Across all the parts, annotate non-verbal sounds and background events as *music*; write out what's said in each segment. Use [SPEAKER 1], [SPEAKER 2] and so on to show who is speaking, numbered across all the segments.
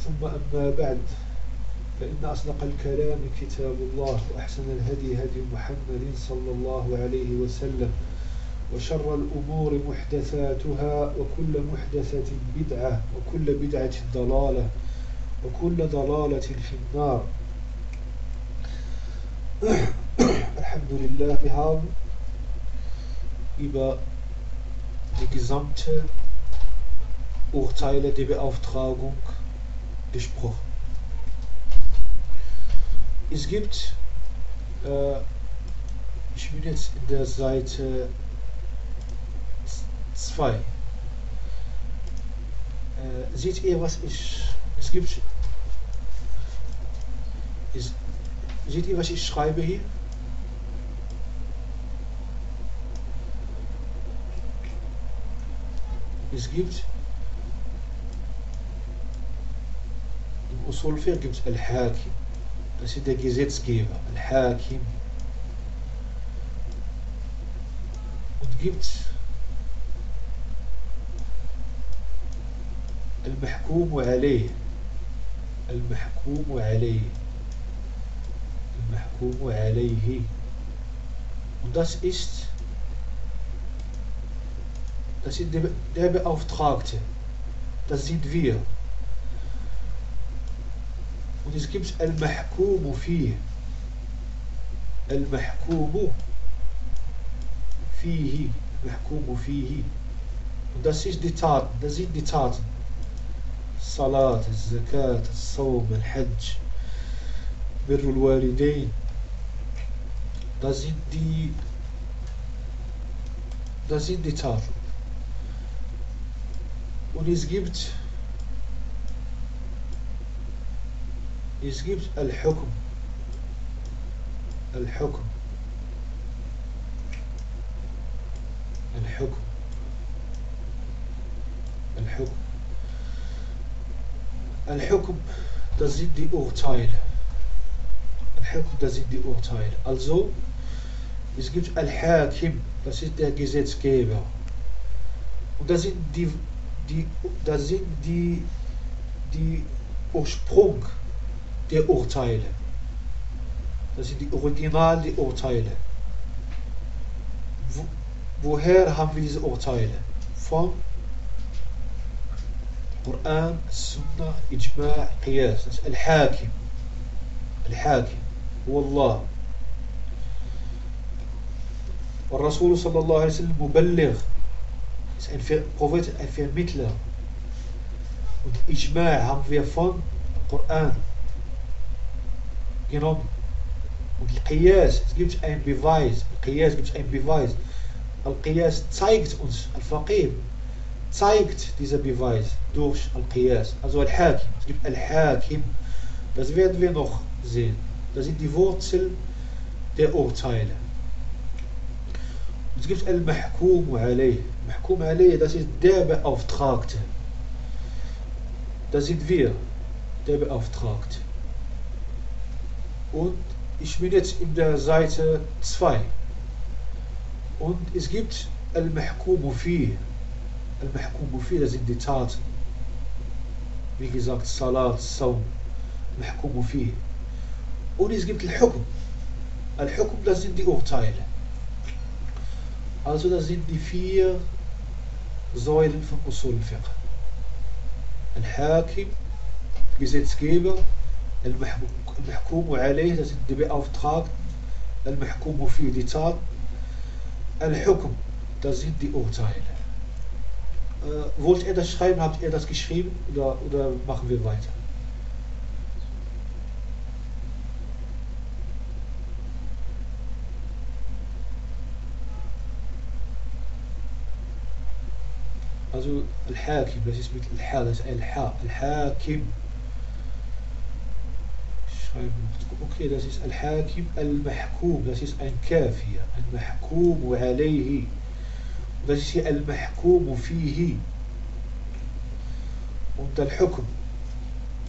[SPEAKER 1] ثم أما بعد فإن أصدق الكلام كتاب الله وأحسن الهدي هدي محمد صلى الله عليه وسلم وشر الأمور محدثاتها وكل محدثة بدعة وكل بدعة ضلالة وكل ضلالة في النار. *coughs* الحمد لله haben über die gesamte Urteile der Beauftragung gesprochen. Es gibt, äh, ich bin jetzt in der Seite 2. Äh, seht ihr, was ich, es gibt, es, seht ihr, was ich schreibe hier? Es gibt أصول الفقه قلت الحاكم. أسيدة جيزيت سكيفة الحاكم. وتجبت المحكوم عليه. المحكوم عليه. المحكوم عليه. وداس إست داس das sind der داس زيد فيه ديسكيبس المحكوم فيه. المحكوم فيه. المحكوم فيه. ودا سيج ديتات دا زيد ديتات الصلاة الزكاة الصوم الحج بر الوالدين. دا زيد دي دا زيد ديتات ونيز جبت es gibt Al-Hukm Al-Hukm Al-Hukm Al-Hukm Al-Hukm, das sind die Urteile. Al-Hukm, das sind die Urteile. Also, es gibt Al-Hakim, das ist der Gesetzgeber. Und das sind die, die, das sind die, die Ursprung der Urteile. Das sind die Original der Urteile. Wo, woher haben wir diese Urteile? Von القرآن السنة إجماع قياس الحاكم الحاكم هو الله والرسول صلى الله عليه وسلم مبلغ ist ein Prophet, ein Vermittler und Ijma' haben wir von Koran genommen und Al-Qiyas, es gibt einen Beweis Al-Qiyas gibt einen Beweis Al-Qiyas zeigt uns Al-Faqih zeigt dieser Beweis durch Al-Qiyas, also Al-Hakim. Es gibt Al-Hakim, das werden wir noch sehen. Das sind die Wurzeln der Urteile. Es gibt Al-Mahkum alayh. Mahkum alayh, das ist der Beauftragte. Das sind wir, der Beauftragte. Und ich bin jetzt in der Seite 2. Und es gibt Al-Mahkum fi. Al-Mahkum fi, das sind die Taten. Wie gesagt, Salat, Saum, Mahkum fi. Und es gibt Al-Hukm. Al-Hukm, das sind die Urteile. Also das sind die vier Säulen von Usul Fiqh. Al-Hakim, Gesetzgeber, Al-Mahkum المحكوم عليه تتدي بي المحكوم فيه ديتال الحكم تزيد دي أوتايل. أه، فولت إيه داش خايب هابت إيه داش كيشخيب ودا ودا ماخن في فايتا الحاكم بس اسمه الحاكم الحاكم. Okay, das ist Al-Hakim Al-Mahkum, das ist ein Kaf hier. Al-Mahkum alayhi. Das ist hier Al-Mahkum fihi. Und Al-Hukm.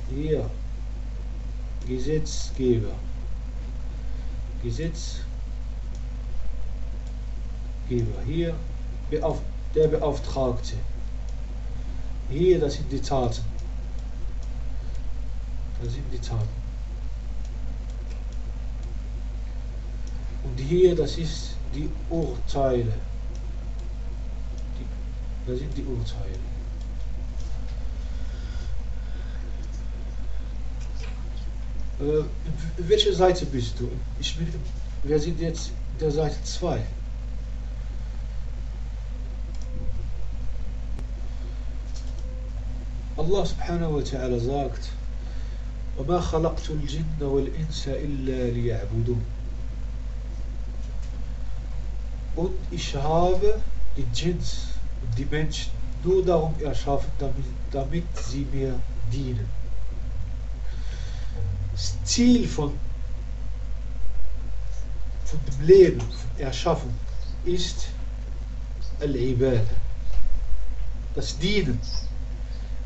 [SPEAKER 1] Hier. Gesetzgeber. Gesetzgeber. Hier der Beauftragte. Hier, das sind die Taten. Das sind die Taten. Und hier, das ist die Urteile. Die, das sind die Urteile. Äh, welche Seite bist du? Ich bin, wir sind jetzt der Seite 2. Allah subhanahu wa ta'ala sagt, وما خلقت الجن والإنس إلا ليعبدون und ich habe die und die Menschen nur darum erschaffen, damit, damit sie mir dienen. Das Ziel von, von dem Leben, von Erschaffung, ist Al-Ibadah, das Dienen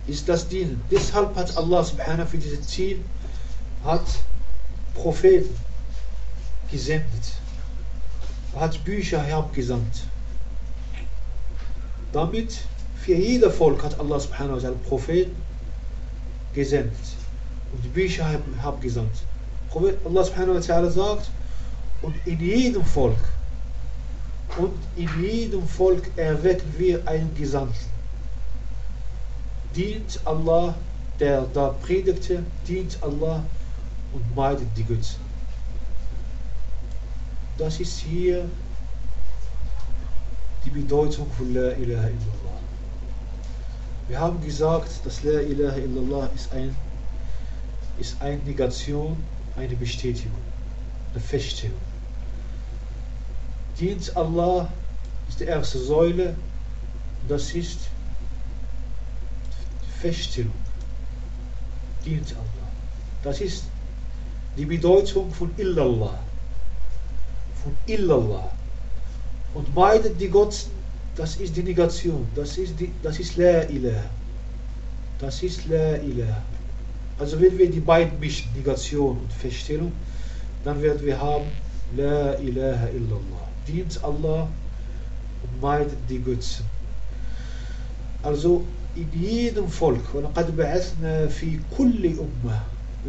[SPEAKER 1] ist das Dienen. Deshalb hat Allah subhanahu für dieses Ziel hat Propheten gesendet. Hat Bücher herabgesandt. Damit für jeder Volk hat Allah subhanahu wa ta'ala Propheten gesendet und Bücher herabgesandt. Allah subhanahu wa ta'ala sagt, und in jedem Volk, und in jedem Volk erwecken wir einen Gesandten dient Allah, der da predigte, dient Allah und meidet die Götzen. Das ist hier die Bedeutung von La ilaha illallah. Wir haben gesagt, dass La ilaha illallah ist, ein, ist eine Negation, eine Bestätigung, eine Feststellung. Dient Allah ist die erste Säule, das ist Feststellung dient Allah. Das ist die Bedeutung von Illallah von Illallah. Und meidet die Gott, das ist die Negation, das ist, die, das ist La ilaha. Das ist La ilaha. Also wenn wir die beiden mischen, Negation und Feststellung, dann werden wir haben La ilaha illallah. Dient Allah und meidet die Götzen. Also in jedem Volk, wir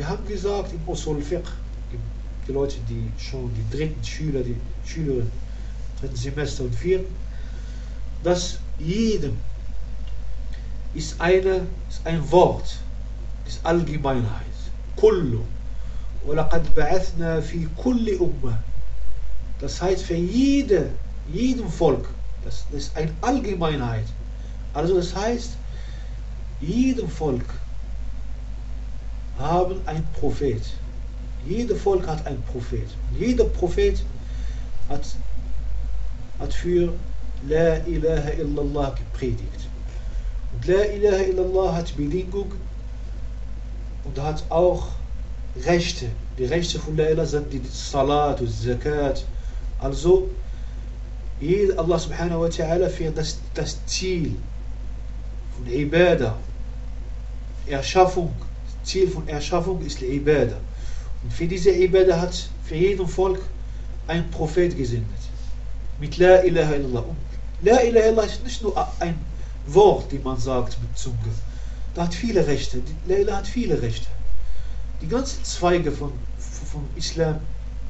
[SPEAKER 1] haben gesagt im Usul Fiqh, die Leute, die schon die dritten Schüler, die Schülerinnen, dritten Semester und vierten, dass jedem ist, eine, ist ein Wort, ist Allgemeinheit. Kullu. وَلَقَدْ بَعَثْنَا فِي كُلِّ أُمَّةٍ Das heißt für jede, jedem Volk, das, das ist eine Allgemeinheit. Also das heißt, jedem Volk haben ein Prophet. Jeder Volk hat einen Prophet. Jeder Prophet hat, hat für La ilaha illallah gepredigt. Und La ilaha illallah hat Bedingung und hat auch Rechte. Die Rechte von La ilaha sind die Salat und Zakat. Also, Allah subhanahu wa ta'ala für das, das Ziel von Ibadah Erschaffung, Ziel von Erschaffung ist die Ibadah. Und für diese Ibadah hat für jeden Volk ein Prophet gesendet. Mit La ilaha illallah. Und La ilaha illallah ist nicht nur ein Wort, die man sagt mit Zunge. Da hat viele Rechte. La ilaha hat viele Rechte. Die ganzen Zweige von, von Islam,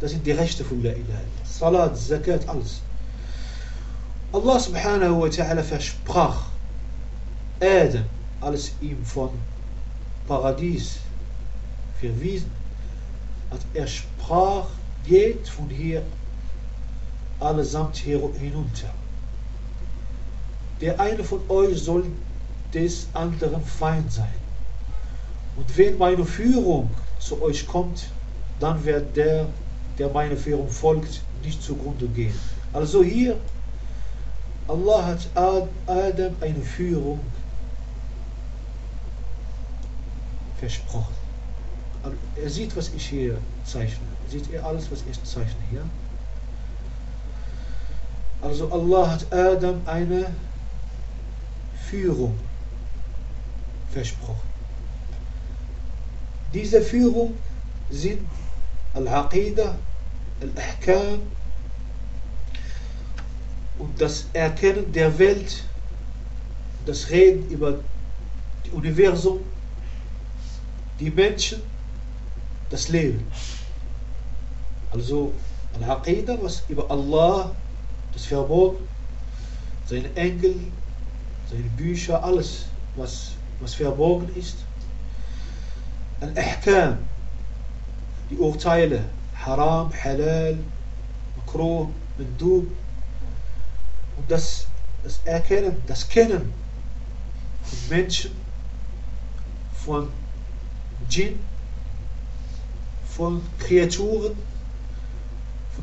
[SPEAKER 1] das sind die Rechte von La ilaha illallah. Salat, Zakat, alles. Allah subhanahu wa ta'ala versprach Adam, als ihm von Paradies verwiesen, hat er sprach, geht von hier allesamt hinunter. Der eine von euch soll des anderen Feind sein. Und wenn meine Führung zu euch kommt, dann wird der, der meine Führung folgt, nicht zugrunde gehen. Also hier, Allah hat Adam eine Führung versprochen. Er sieht, was ich hier zeichne. Sieht er alles, was ich zeichne hier? Also Allah hat Adam eine Führung versprochen. Diese Führung sind Al-Aqidah, Al-Ahkam und das Erkennen der Welt, das Reden über das Universum, die Menschen, das Leben. Also Al-Aqidah, was über Allah, das Verborgen, seine Engel, seine Bücher, alles, was, was verborgen ist. Al-Ahkam, die Urteile, Haram, Halal, Makruh, Mendub. Und das, das Erkennen, das Kennen von Menschen, von Djinn, von Kreaturen,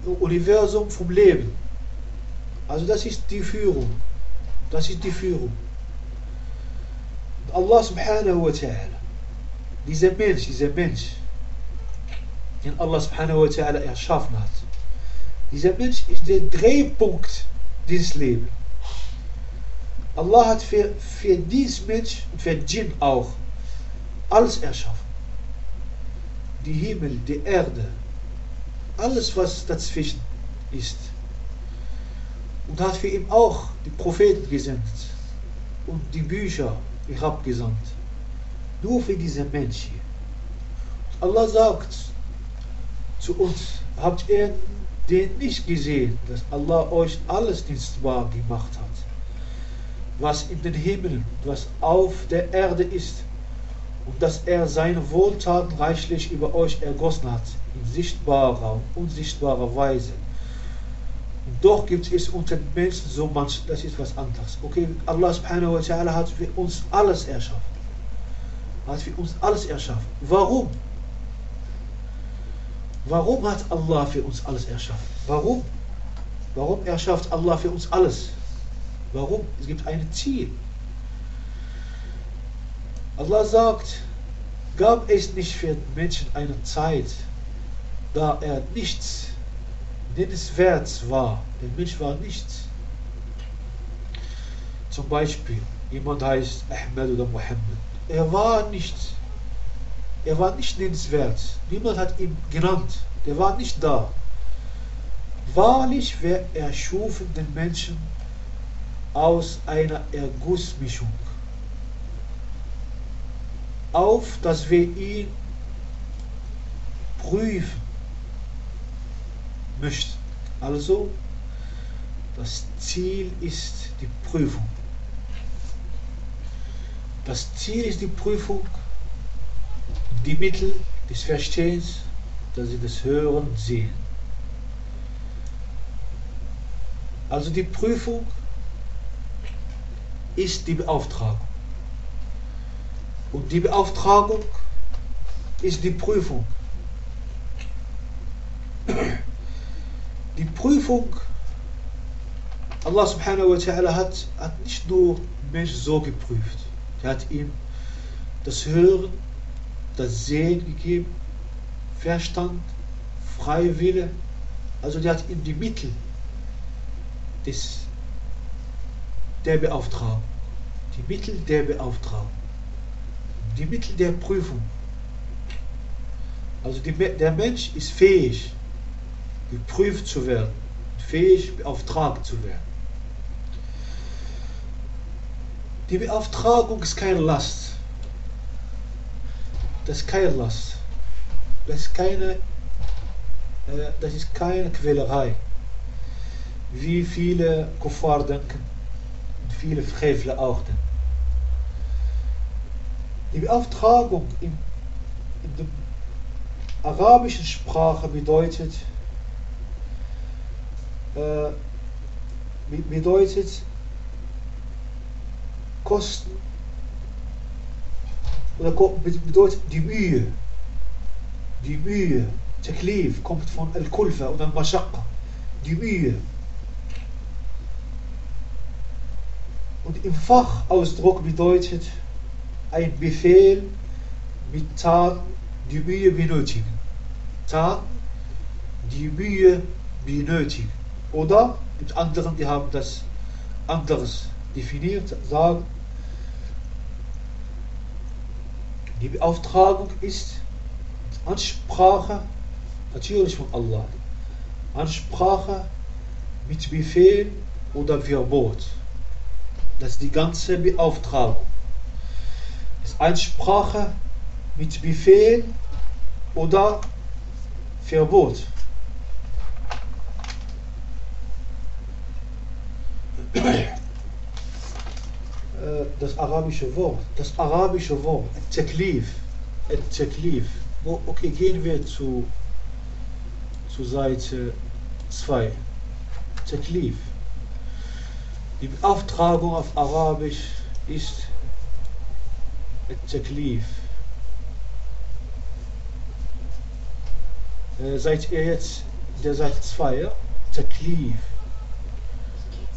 [SPEAKER 1] vom Universum, vom Leben. Also das ist die Führung. Das ist die Führung. Und Allah subhanahu wa ta'ala, dieser Mensch, dieser Mensch, den Allah subhanahu wa ta'ala erschaffen hat, dieser Mensch ist der Drehpunkt dieses Lebens. Allah hat für, für diesen Mensch und für Djinn auch alles erschaffen. Die Himmel, die Erde, alles was dazwischen ist. Und hat für ihn auch die Propheten gesendet und die Bücher herabgesandt. Nur für diesen Mensch hier. Allah sagt zu uns, habt ihr den nicht gesehen, dass Allah euch alles dienstbar gemacht hat, was in den Himmeln, was auf der Erde ist, und dass er seine Wohltaten reichlich über euch ergossen hat, in sichtbarer und unsichtbarer Weise. Und doch gibt es unter den Menschen so manch, das ist was anderes. Okay, Allah subhanahu wa ta'ala hat für uns alles erschaffen. Hat für uns alles erschaffen. Warum? Warum hat Allah für uns alles erschaffen? Warum? Warum erschafft Allah für uns alles? Warum? Es gibt ein Ziel. Allah sagt, gab es nicht für den Menschen eine Zeit, da er nichts nennenswerts war. Der Mensch war nichts. Zum Beispiel, jemand heißt Ahmed oder Mohammed. Er war nichts. Er war nicht nennenswert. Niemand hat ihn genannt. Der war nicht da. Wahrlich, wer erschufen den Menschen aus einer Ergussmischung auf, dass wir ihn prüfen möchten. Also, das Ziel ist die Prüfung. Das Ziel ist die Prüfung, die Mittel des Verstehens, dass sie das Hören sehen. Also die Prüfung ist die Beauftragung. Und die Beauftragung ist die Prüfung. Die Prüfung, Allah subhanahu wa ta'ala hat, hat nicht nur Mensch so geprüft. Er hat ihm das Hören, das Sehen gegeben, Verstand, freie Wille. Also der hat ihm die Mittel des, der Beauftragung. Die Mittel der Beauftragung die Mittel der Prüfung. Also die, der Mensch ist fähig, geprüft zu werden, fähig, beauftragt zu werden. Die Beauftragung ist keine Last. Das ist keine Last. Das ist keine, äh, das ist keine Quälerei. Wie viele Kuffar denken viele Frevler auch denken. Die Beauftragung in, in dem arabischen Sprache bedeutet, äh, bedeutet Kosten oder bedeutet die Mühe. Die Mühe, Taklif, kommt von Al-Kulfa oder Mashaqqa. Die Mühe. Und im Fachausdruck bedeutet ein Befehl mit Taten, die Mühe benötigen. Taten, die Mühe benötigen. Oder mit anderen, die haben das anderes definiert, sagen, die Beauftragung ist Ansprache, natürlich von Allah, Ansprache mit Befehl oder Verbot. Das ist die ganze Beauftragung. Das ist Ansprache mit Befehl oder Verbot. das arabische Wort, das arabische Wort, Teklif, Teklif. Okay, gehen wir zu, zu Seite 2. Teklif. Die Beauftragung auf Arabisch ist Jack Leaf. Äh, seid ihr jetzt der Satz 2. Taklif.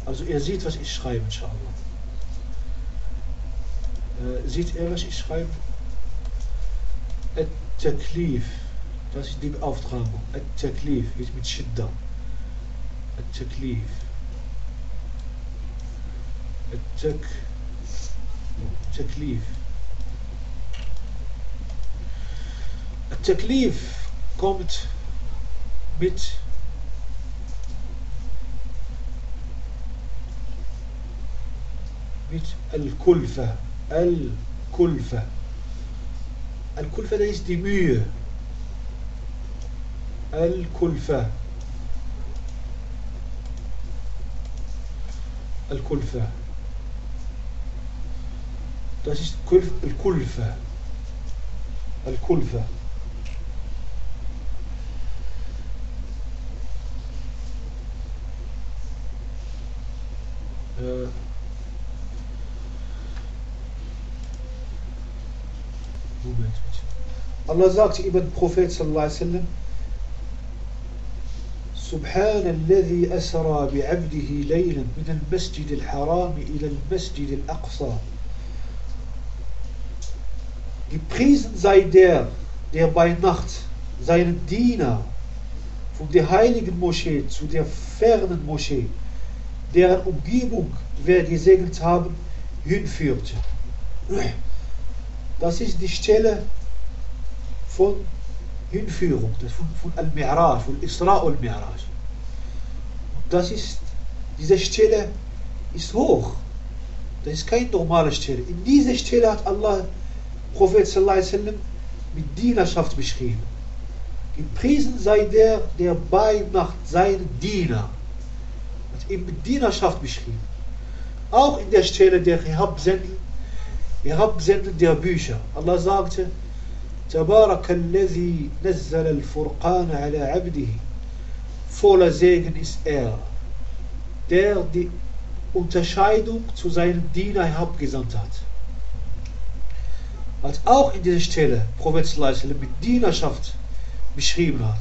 [SPEAKER 1] Also ihr seht, was ich schreibe, inshallah. Äh, seht ihr, was ich schreibe? Taklif. Das ist die Beauftragung. Taklif. ist mit Schidda. Taklif. Taklif. التكليف كومت بت بت الكلفة الكلفة الكلفة ليس دي ميو الكلفة الكلفة das ist Kulf, Kulfe. Kulfe. Allah sagt über den Prophet sallallahu alaihi wasallam سبحان الذي أسرى بعبده ليلا من المسجد الحرام إلى المسجد الأقصى Gepriesen sei der, der bei Nacht seinen Diener von der heiligen Moschee zu der fernen Moschee, deren Umgebung wir gesegnet haben, hinführte. Das ist die Stelle von Hinführung, das von, von Al-Mi'raj, von Isra und Mi'raj. Das ist, diese Stelle ist hoch. Das ist keine normale Stelle. In dieser Stelle hat Allah, Prophet sallallahu alaihi wasallam, mit Dienerschaft beschrieben. Gepriesen sei der, der bei Nacht seinen Diener, hat ihm mit Dienerschaft beschrieben. Auch in der Stelle der Herabsenden Herabsenden der Bücher. Allah sagte, تبارك الذي نزل الفرقان على عبده voller Segen ist er, der die Unterscheidung zu seinem Diener herabgesandt hat. Als auch in dieser Stelle Prophet mit Dienerschaft beschrieben hat.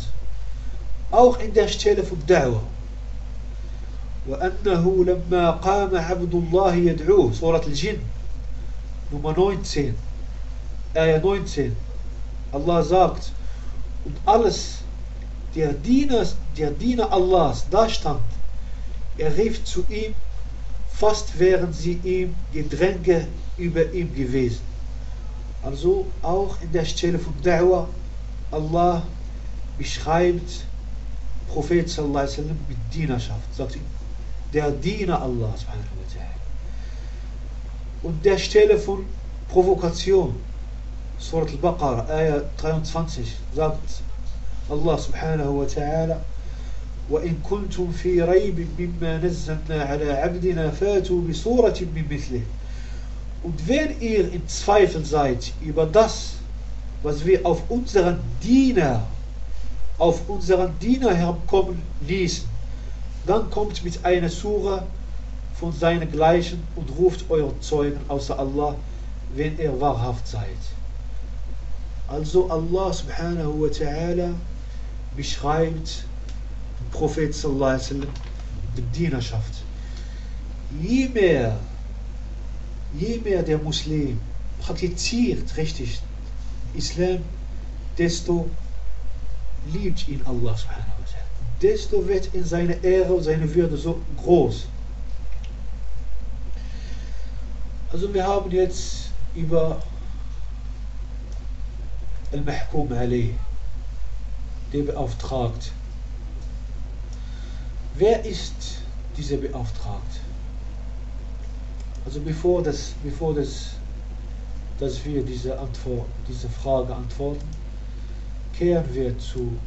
[SPEAKER 1] Auch in der Stelle von Da'wah. وأنه لما قام عبد الله يدعوه سورة الجن Nummer 19 Ayah 19 Allah sagt, und alles, der Diener, der Diener Allahs da stand, er rief zu ihm, fast wären sie ihm Gedränge über ihm gewesen. Also auch in der Stelle von Da'wah, Allah beschreibt Prophet sallallahu alaihi wasallam mit Dienerschaft. Sagt ihm, der Diener Allah. Und der Stelle von Provokation, Surat al-Baqarah, Ayah 23, sagt Allah subhanahu wa ta'ala, وإن كنتم في ريب مما نزلنا على عبدنا فاتوا بصورة من مثله Und wenn ihr in Zweifel seid über das, was wir auf unseren Diener auf unseren Diener herkommen ließen. Dann kommt mit einer Sura von seinen Gleichen und ruft eure Zeugen außer Allah, wenn ihr wahrhaft seid. Also Allah subhanahu wa ta'ala beschreibt den Prophet sallallahu alaihi wasallam die Dienerschaft. Je mehr, je mehr der Muslim praktiziert richtig Islam, desto liebt ihn Allah subhanahu wa ta'ala. Desto wird in seine Ehre und seine Würde so groß. Also wir haben jetzt über Al-Mahkum Ali, der beauftragt. Wer ist dieser beauftragt? Also bevor das, bevor das, dass wir diese Antwort, diese Frage antworten, kehren wir zu,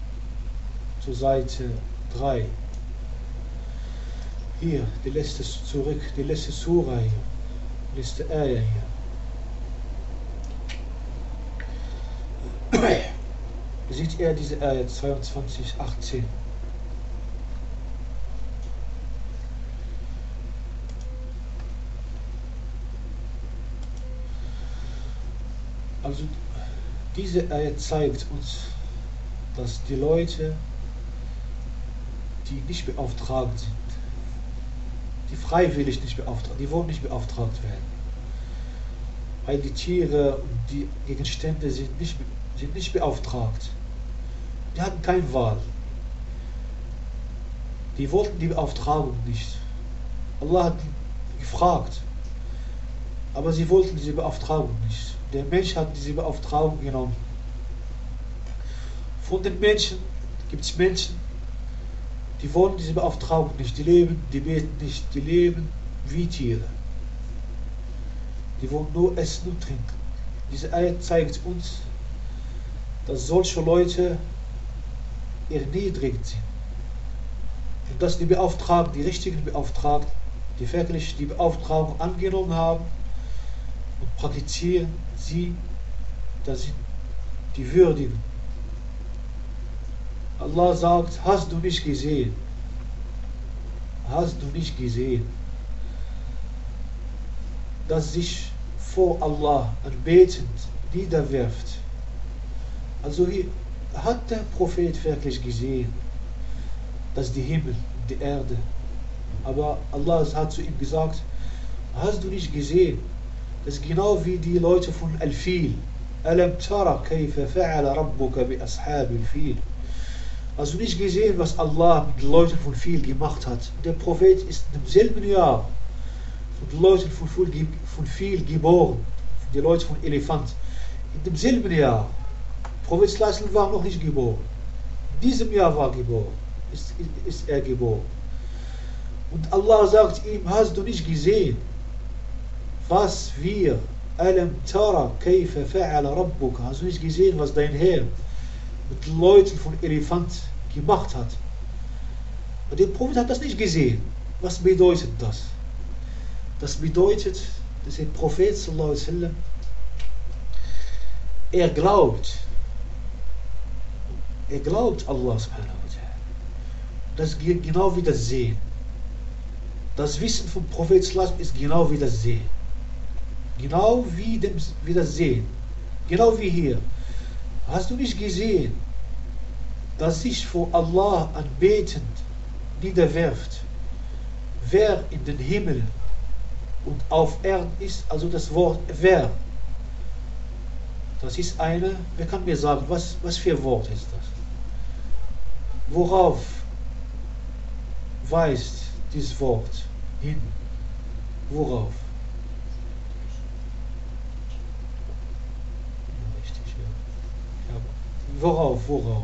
[SPEAKER 1] zur Seite 3. Hier, die letzte zurück, die letzte Sura hier. letzte Ayah hier. Sieht er diese Ayah 22, 18. Also diese Ayah zeigt uns, dass die Leute, die nicht beauftragt sind, die freiwillig nicht beauftragt, die wollen nicht beauftragt werden. Weil die Tiere und die Gegenstände sind nicht, sind nicht beauftragt. Die hatten keine Wahl. Die wollten die Beauftragung nicht. Allah hat gefragt. Aber sie wollten diese Beauftragung nicht. Der Mensch hat diese Beauftragung genommen. Von den Menschen gibt es Menschen, die wollen diese Beauftragung nicht, die leben, die beten nicht, die leben wie Tiere. Die wollen nur essen und trinken. Diese Eier zeigt uns, dass solche Leute erniedrigt dass die Beauftragten, die richtigen Beauftragten, die wirklich die Beauftragung angenommen haben und praktizieren sie, das sind die Würdigen Allah sagt, hast du nicht gesehen? Hast du nicht gesehen, dass sich vor Allah anbetend niederwirft? Also hier hat der Prophet wirklich gesehen, dass die Himmel, die Erde, aber Allah hat zu ihm gesagt, hast du nicht gesehen, dass genau wie die Leute von Al-Fil, Alam tara kayfa fa'ala rabbuka bi ashabil fil. Hast du nicht gesehen, was Allah mit den Leuten von Fil gemacht hat? Der Prophet ist im selben Jahr von den Leuten von Fil, geboren, die Leute von Elefant, in demselben Jahr. Prophet war noch nicht geboren. Diesem Jahr war geboren. Ist, ist er geboren. Und Allah sagt ihm, hast du nicht gesehen, was wir, Alam tara kayfa fa'ala rabbuka, hast du nicht gesehen, was dein Herr mit Leuten von Elefant gemacht hat. Und der Prophet hat das nicht gesehen. Was bedeutet das? Das bedeutet, dass der Prophet sallam, er glaubt, er glaubt Allah subhanahu wa ta'ala. Das geht genau wie das Sehen. Das Wissen vom Prophet ist genau wie das Sehen. Genau wie, dem, wie das Sehen. Genau wie hier. Hast du nicht gesehen, dass sich vor Allah anbetend niederwirft, wer in den Himmel und auf Erden ist, also das Wort wer. Das ist eine, wer kann mir sagen, was, was für ein Wort ist das? Worauf weist dieses Wort hin? Worauf? Worauf, worauf?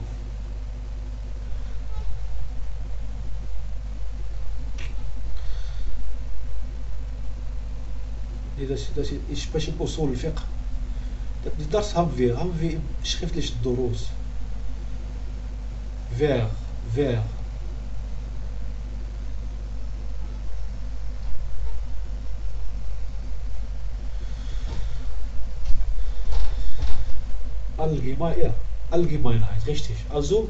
[SPEAKER 1] Das, das, ich spreche Usul Fiqh. Das haben wir, haben wir im schriftlichen Durus. Wer, wer. Allgemein, ja. Allgemeinheit, richtig. Also,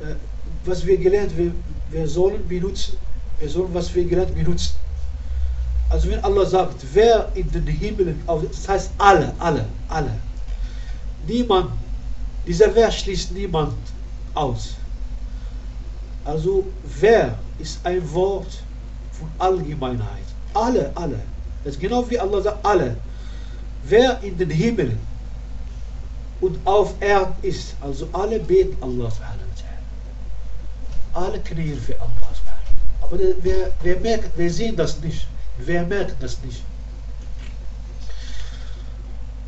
[SPEAKER 1] äh, was wir gelernt, wir, wir sollen benutzen, wir sollen, was wir gelernt, benutzen. Also wenn Allah sagt, wer in den Himmelen, das heißt alle, alle, alle. Niemand, dieser Wer schließt niemand aus. Also wer ist ein Wort von Allgemeinheit. Alle, alle. Das ist genau wie Allah sagt, alle. Wer in den Himmel und auf Erden ist, also alle beten Allah. Alle knien für Allah Aber wir, wir merken, wir sehen das nicht. Wir merken das nicht.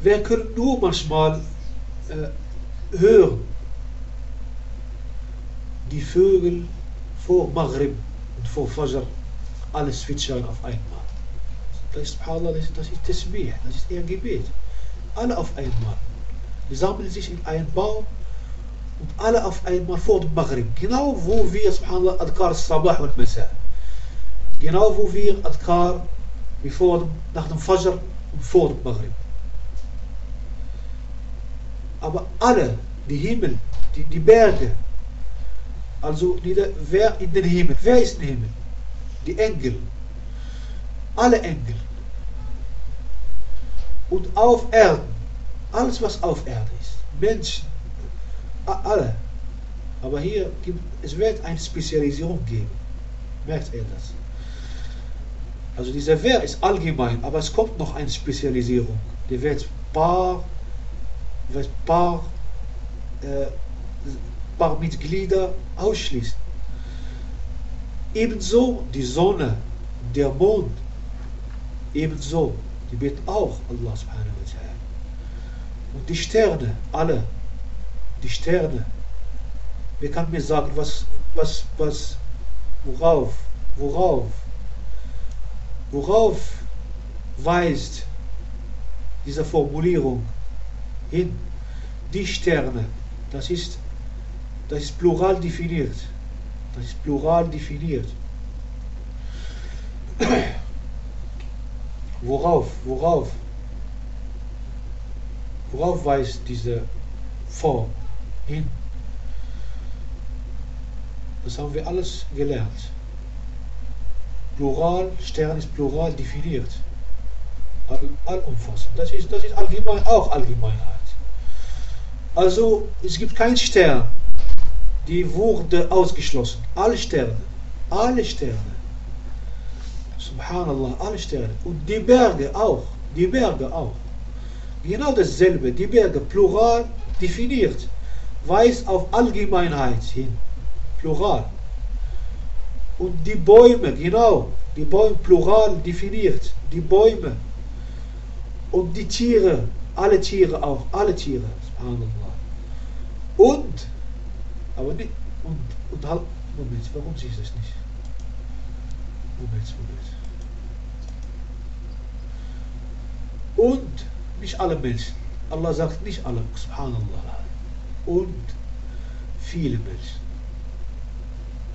[SPEAKER 1] Wir können nur manchmal äh, hören, die Vögel vor Maghrib und vor Fajr alles zwitschern auf einmal. Das ist, subhanallah, das ist Tasbih, das ist ihr Gebet. Alle auf einmal. Die sammeln sich in einen Baum und alle auf einmal vor dem Maghrib. Genau wo wir, subhanallah, Adkar Sabah und Masa. Genau wo wir Adkar bevor dem, nach dem Fajr und vor dem Maghrib. Aber alle, die Himmel, die, die Berge, also die, wer in den Himmel, wer ist im Himmel? Die Engel, alle Engel. Und auf Erden, alles was auf Erde ist, Menschen, alle. Aber hier gibt, es wird eine Spezialisierung geben. Merkt ihr das? Also dieser Wer ist allgemein, aber es kommt noch eine Spezialisierung. Die wird paar, wird paar, äh, Mitglieder ausschließen. Ebenso die Sonne, der Mond, ebenso, die beten auch Allah subhanahu wa ta'ala. Und die Sterne, alle, die Sterne, wer kann mir sagen, was, was, was, worauf, worauf, worauf weist diese Formulierung hin? Die Sterne, das ist, das ist plural definiert. Das ist plural definiert. Worauf, worauf, worauf weist diese Form hin? Das haben wir alles gelernt. Plural, Stern ist plural definiert. All, allumfassend. Das ist, das ist allgemein, auch Allgemeinheit. Also es gibt keinen Stern, die wurde ausgeschlossen. Alle Sterne, alle Sterne. Subhanallah, alle Sterne. Und die Berge auch, die Berge auch. Genau dasselbe, die Berge plural definiert, weist auf Allgemeinheit hin. Plural. Und die Bäume, genau, die Bäume plural definiert, die Bäume. Und die Tiere, alle Tiere auch, alle Tiere, subhanallah. Und aber nicht, und, und halt, Moment, warum siehst du das nicht? Moment, Moment. Und nicht alle Menschen. Allah sagt nicht alle, subhanallah. Und viele Menschen.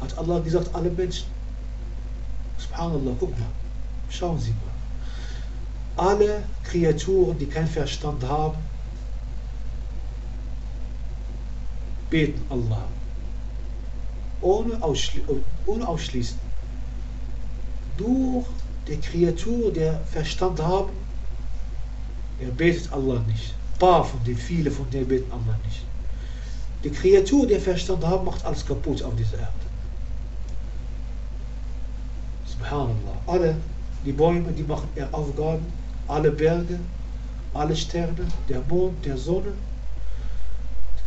[SPEAKER 1] Hat Allah gesagt, alle Menschen? Subhanallah, guck mal. Schauen Sie mal. Alle Kreaturen, die keinen Verstand haben, beten Allah. Ohne, ausschli ohne ausschließen. Durch die Kreatur, der Verstand haben, er betet Allah nicht. Ein paar von den, viele von denen beten Allah nicht. Die Kreatur, der Verstand haben, macht alles kaputt auf dieser Erde. Subhanallah. Alle die Bäume, die machen ihre Aufgaben, alle Berge, alle Sterne, der Mond, der Sonne,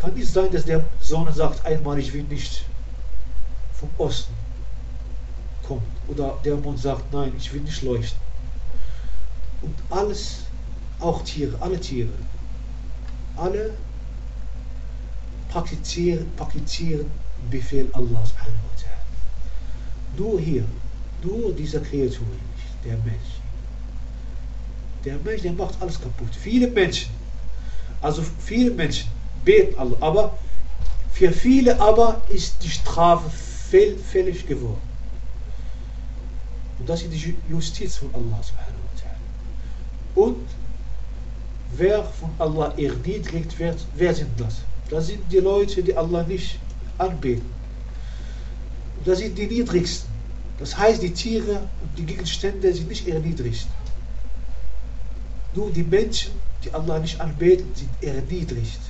[SPEAKER 1] kann nicht sein, dass der Sonne sagt einmal, ich will nicht vom Osten kommen. Oder der Mond sagt, nein, ich will nicht leuchten. Und alles, auch Tiere, alle Tiere, alle praktizieren, praktizieren Befehl Allah. Nur hier, nur dieser Kreatur der Mensch. Der Mensch, der macht alles kaputt. Viele Menschen, also viele Menschen beten Allah. Aber für viele aber ist die Strafe fällig geworden. Und das ist die Justiz von Allah subhanahu wa ta'ala. Und wer von Allah erniedrigt wird, wer sind das? Das sind die Leute, die Allah nicht anbeten. das sind die niedrigsten. Das heißt, die Tiere und die Gegenstände sind nicht erniedrigt. Nur die Menschen, die Allah nicht anbeten, sind erniedrigt.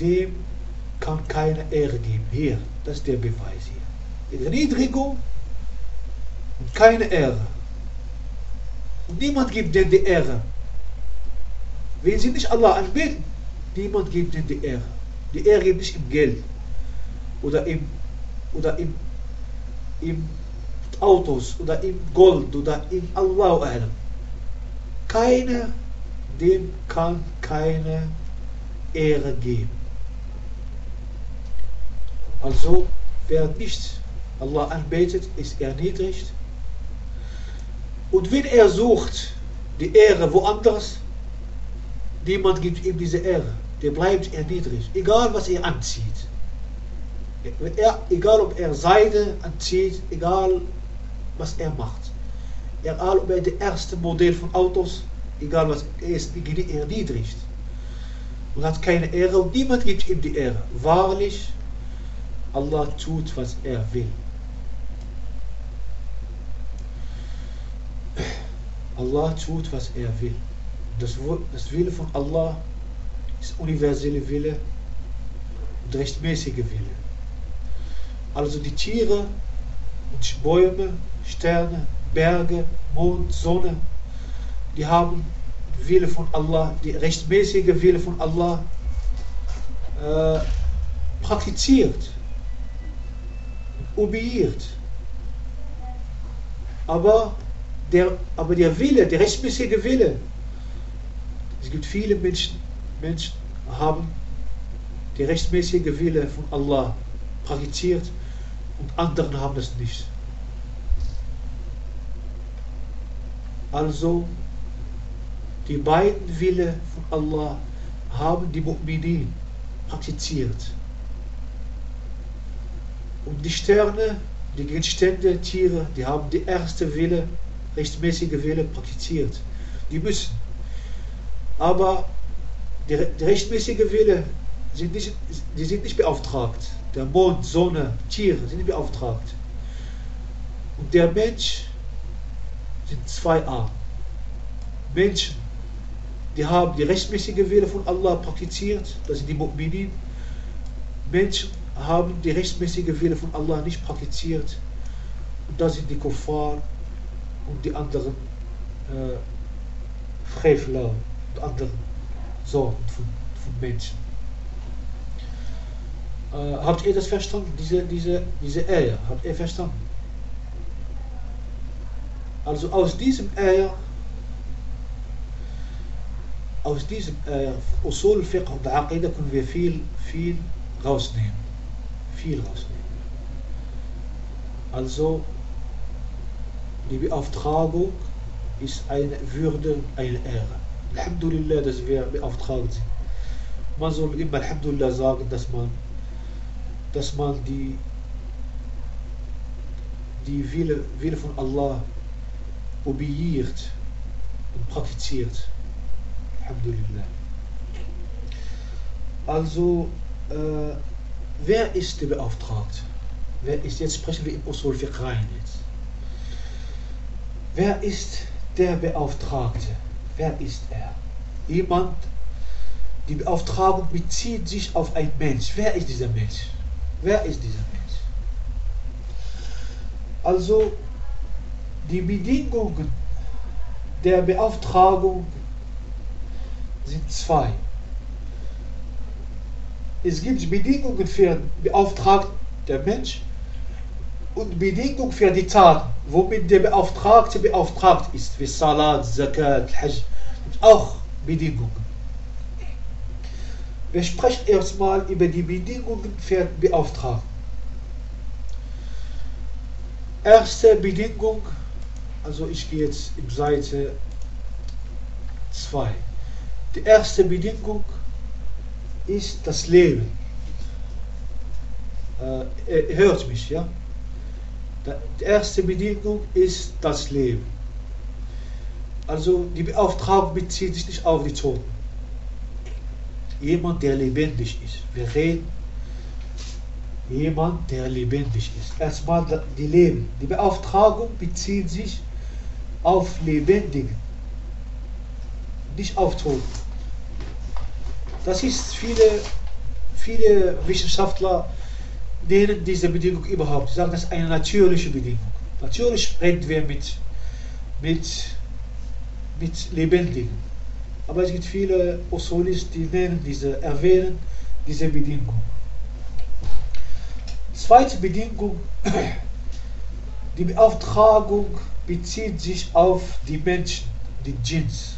[SPEAKER 1] Dem kann keine Ehre geben. Hier, das ist der Beweis hier. Erniedrigung und keine Ehre. Und niemand gibt denen die Ehre. Wenn sie nicht Allah anbeten, niemand gibt denen die Ehre. Die Ehre gibt nicht im Geld oder im, oder im, im Autos oder im Gold oder im Allah. Keiner, dem kann keine Ehre geben. Also, wer nicht Allah anbetet, ist erniedrigt. Und wenn er sucht die Ehre woanders, niemand gibt ihm diese Ehre. Der bleibt erniedrigt, egal was er anzieht. Er, egal ob er Seide anzieht, egal was er macht. Egal ob er das erste Modell von Autos, egal was er ist, erniedrigt. Und hat keine Ehre und niemand gibt ihm die Ehre. Wahrlich, Allah tut, was er will. Allah tut, was er will. Das, das Wille von Allah ist universelle Wille und rechtmäßige Wille. Also die Tiere und Bäume, Sterne, Berge, Mond, Sonne, die haben Wille von Allah, die rechtmäßige Wille von Allah äh, praktiziert obeyiert. Aber der, aber der Wille, der rechtmäßige Wille, es gibt viele Menschen, Menschen haben die rechtmäßige Wille von Allah praktiziert und anderen haben das nicht. Also, die beiden Wille von Allah haben die Mu'minin praktiziert. Und die Sterne, die Gegenstände, Tiere, die haben die erste Wille, rechtmäßige Wille praktiziert. Die müssen. Aber die, die rechtmäßige Wille sind nicht, die sind nicht beauftragt. Der Mond, Sonne, Tiere sind nicht beauftragt. Und der Mensch sind zwei Arten. Menschen, die haben die rechtmäßige Wille von Allah praktiziert, das sind die Mu'minin. Menschen, haben die rechtmäßige Wille von Allah nicht praktiziert. Und das sind die Kuffar und die anderen äh, Frevler und anderen Sorten von, von Menschen. Äh, habt ihr das verstanden, diese, diese, diese Eier? Habt ihr verstanden? Also aus diesem Eier, aus diesem Eier, Usul, Fiqh und Aqidah können wir viel, viel rausnehmen viel rausnehmen. Also die Beauftragung ist eine Würde, eine Ehre. Alhamdulillah, dass wir beauftragt sind. Man soll immer Alhamdulillah sagen, dass man, dass man die, die Wille, Wille von Allah obeyiert und praktiziert. Alhamdulillah. Also, äh, Wer ist der Beauftragte? Wer ist, jetzt sprechen wir im Usul Fiqh rein jetzt. Wer ist der Beauftragte? Wer ist er? Jemand, die Beauftragung bezieht sich auf einen Mensch. Wer ist dieser Mensch? Wer ist dieser Mensch? Also, die Bedingungen der Beauftragung sind zwei. Es gibt Bedingungen für beauftragt der Mensch und Bedingungen für die Tat, womit der Beauftragte beauftragt ist, wie Salat, Zakat, Hajj. Auch Bedingungen. Wir sprechen erstmal über die Bedingungen für Beauftragten. Erste Bedingung, also ich gehe jetzt in Seite 2. Die erste Bedingung ist das Leben. Äh, hört mich, ja? Die erste Bedingung ist das Leben. Also die Beauftragung bezieht sich nicht auf die Toten. Jemand, der lebendig ist. Wir reden Jemand, der lebendig ist. Erstmal die Leben. Die Beauftragung bezieht sich auf Lebendigen, nicht auf Toten. Das ist viele, viele Wissenschaftler nennen diese Bedingung überhaupt. Sie sagen, das ist eine natürliche Bedingung. Natürlich reden wir mit, mit, mit Lebendigen. Aber es gibt viele Usulisten, die nennen diese, erwähnen diese Bedingung. Zweite Bedingung, die Beauftragung bezieht sich auf die Menschen, die Djinns.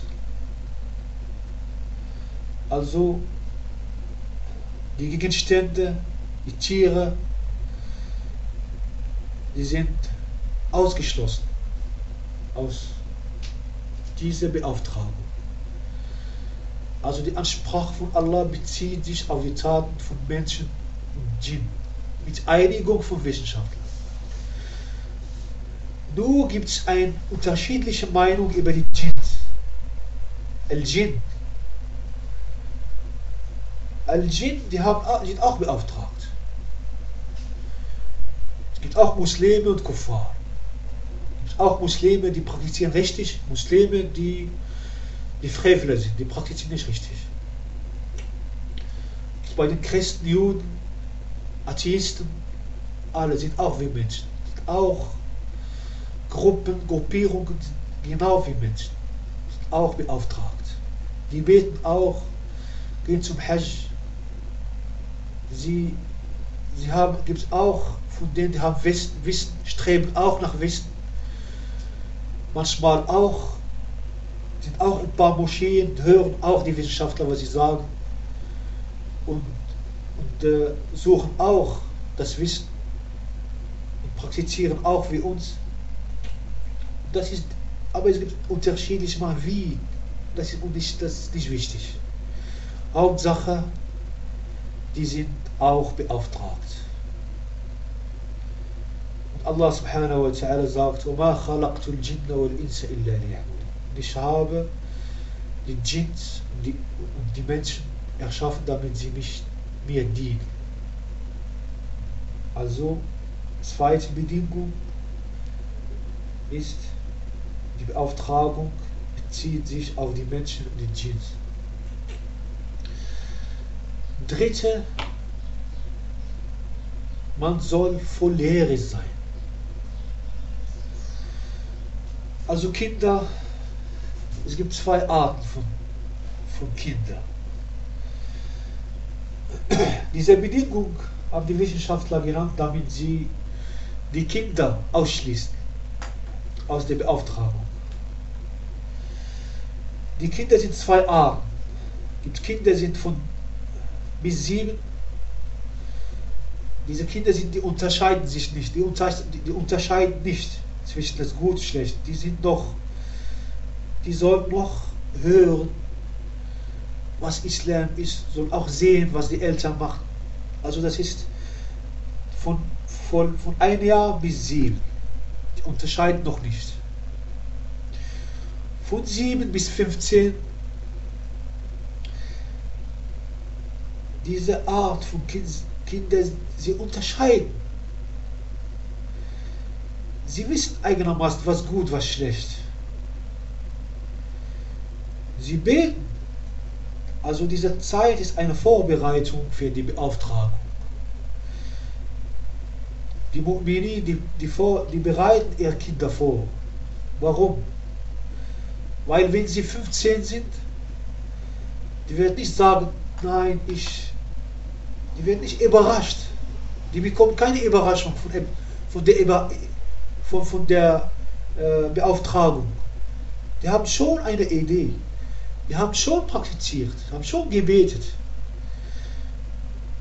[SPEAKER 1] Also die Gegenstände, die Tiere, die sind ausgeschlossen aus dieser Beauftragung. Also die Ansprache von Allah bezieht sich auf die Taten von Menschen und Djinn, mit Einigung von Wissenschaftlern. Nur gibt es eine unterschiedliche Meinung über die Djinns. Al-Jinn. Al-Jinn, die haben, sind auch beauftragt. Es gibt auch Muslime und Kuffar. Es gibt auch Muslime, die praktizieren richtig, Muslime, die die Frevler sind, die praktizieren nicht richtig. Bei den Christen, Juden, Atheisten, alle sind auch wie Menschen. Sind auch Gruppen, Gruppierungen, genau wie Menschen. Sind auch beauftragt. Die beten auch, gehen zum Hajj. Sie, sie haben, gibt es auch von denen, die haben Wissen, Wissen, streben auch nach Wissen. Manchmal auch sind auch ein paar Moscheen, hören auch die Wissenschaftler, was sie sagen und, und äh, suchen auch das Wissen und praktizieren auch wie uns. Das ist, aber es gibt unterschiedlich mal wie. Das ist, das ist nicht wichtig. Hauptsache, die sind auch beauftragt. Und Allah subhanahu wa ta'ala sagt, وَمَا خَلَقْتُ الْجِنَّ وَالْإِنسَ إِلَّا لِيَعْبُدُونَ ich habe die Djinns und die, und die Menschen erschaffen, damit sie mich, mir dienen. Also, zweite Bedingung ist, die Beauftragung bezieht sich auf die Menschen und die Djinns. Dritte, man soll volljährig sein. Also Kinder es gibt zwei Arten von, von Kindern. Diese Bedingung haben die Wissenschaftler genannt, damit sie die Kinder ausschließen aus der Beauftragung. Die Kinder sind zwei Arten. Die Kinder sind von bis sieben. Diese Kinder sind, die unterscheiden sich nicht. Die, die unterscheiden nicht zwischen das Gut und Schlecht. Die sind noch die sollen noch hören, was Islam ist, sollen auch sehen, was die Eltern machen. Also das ist von, von, von ein Jahr bis sieben. Die unterscheiden noch nicht. Von sieben bis 15 diese Art von Kindern, sie unterscheiden. Sie wissen eigenermaßen, was gut, was schlecht. Sie beten. Also diese Zeit ist eine Vorbereitung für die Beauftragung. Die Mu'mini, die, die, die bereiten ihre Kinder vor. Warum? Weil wenn sie 15 sind, die werden nicht sagen, nein, ich, die werden nicht überrascht. Die bekommen keine Überraschung von, von der, von, von der äh, Beauftragung. Die haben schon eine Idee. Wir haben schon praktiziert, haben schon gebetet.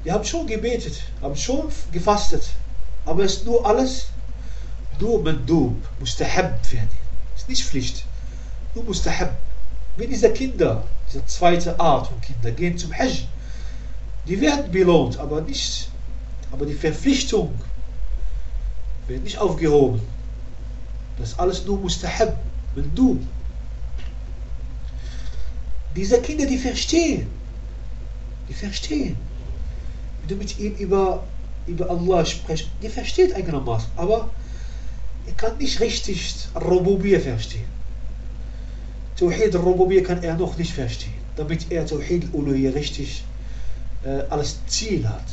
[SPEAKER 1] Wir haben schon gebetet, haben schon gefastet. Aber es ist nur alles nur Mandub, Mustahab werden. Es ist nicht Pflicht. Nur Mustahab. Wenn diese Kinder, diese zweite Art von Kinder, gehen zum Hajj, die werden belohnt, aber nicht, aber die Verpflichtung wird nicht aufgehoben. Das alles nur Mustahab, Mandub. Diese Kinder, die verstehen. Die verstehen. Wenn du mit ihnen über über Allah spricht, der versteht einigermaßen, aber er kann nicht richtig Rububiyya verstehen. Tawhid al-Rububiyya kann er noch nicht verstehen, damit er Tawhid al-Uluhiyya richtig als Ziel hat.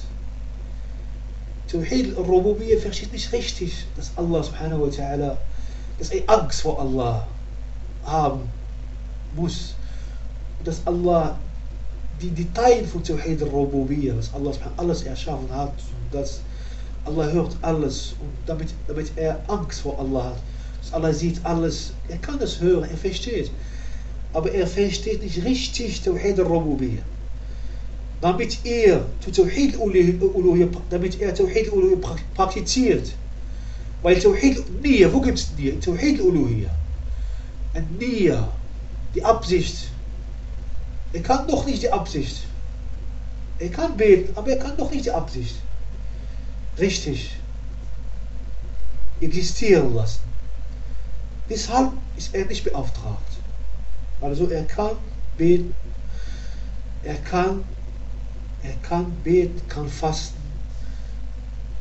[SPEAKER 1] Tawhid al-Rububiyya versteht nicht richtig, dass Allah subhanahu wa ta'ala, dass er Angst vor Allah haben muss. Dass Allah die Details von Tawhid al-Rububiyya, dass Allah alles erschaffen hat dass Allah hört alles und damit, damit er Angst vor Allah hat. Dass Allah sieht alles, er kann das hören, er versteht. Aber er versteht nicht richtig Tawhid al-Rububiyya. Damit er Tawhid al-Uluhiyya, damit er Tawhid al-Uluhiyya praktiziert. Weil Tawhid, Nia, wo gibt es Nia? Tawhid al-Uluhiyya. Und Nia, die Absicht. Er kann doch nicht die Absicht. Er kann beten, aber er kann doch nicht die Absicht richtig existieren lassen. Deshalb ist er nicht beauftragt. Also er kann beten, er kann, er kann beten, kann fasten,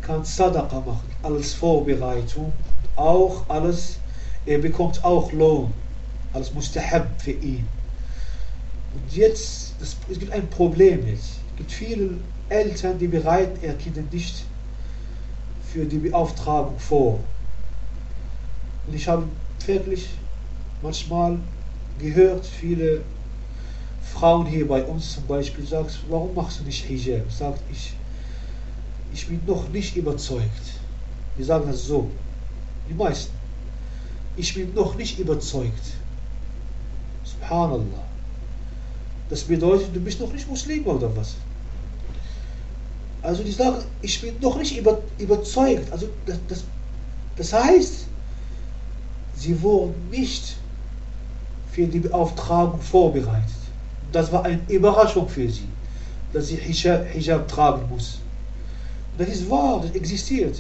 [SPEAKER 1] kann Sadaqa machen, alles Vorbereitung, auch alles, er bekommt auch Lohn, als Mustahab für ihn. Und jetzt, das, es gibt ein Problem jetzt. Es gibt viele Eltern, die bereiten ihre Kinder nicht für die Beauftragung vor. Und ich habe wirklich manchmal gehört, viele Frauen hier bei uns zum Beispiel sagen, warum machst du nicht Hijab? Sagt ich, ich bin noch nicht überzeugt. Die sagen das so, die meisten. Ich bin noch nicht überzeugt. Subhanallah. Das bedeutet, du bist noch nicht Muslim oder was? Also die sagen, ich bin noch nicht über, überzeugt. Also das, das, das heißt, sie wurden nicht für die Beauftragung vorbereitet. Das war eine Überraschung für sie, dass sie Hijab, Hijab tragen muss. Das ist wahr, das existiert.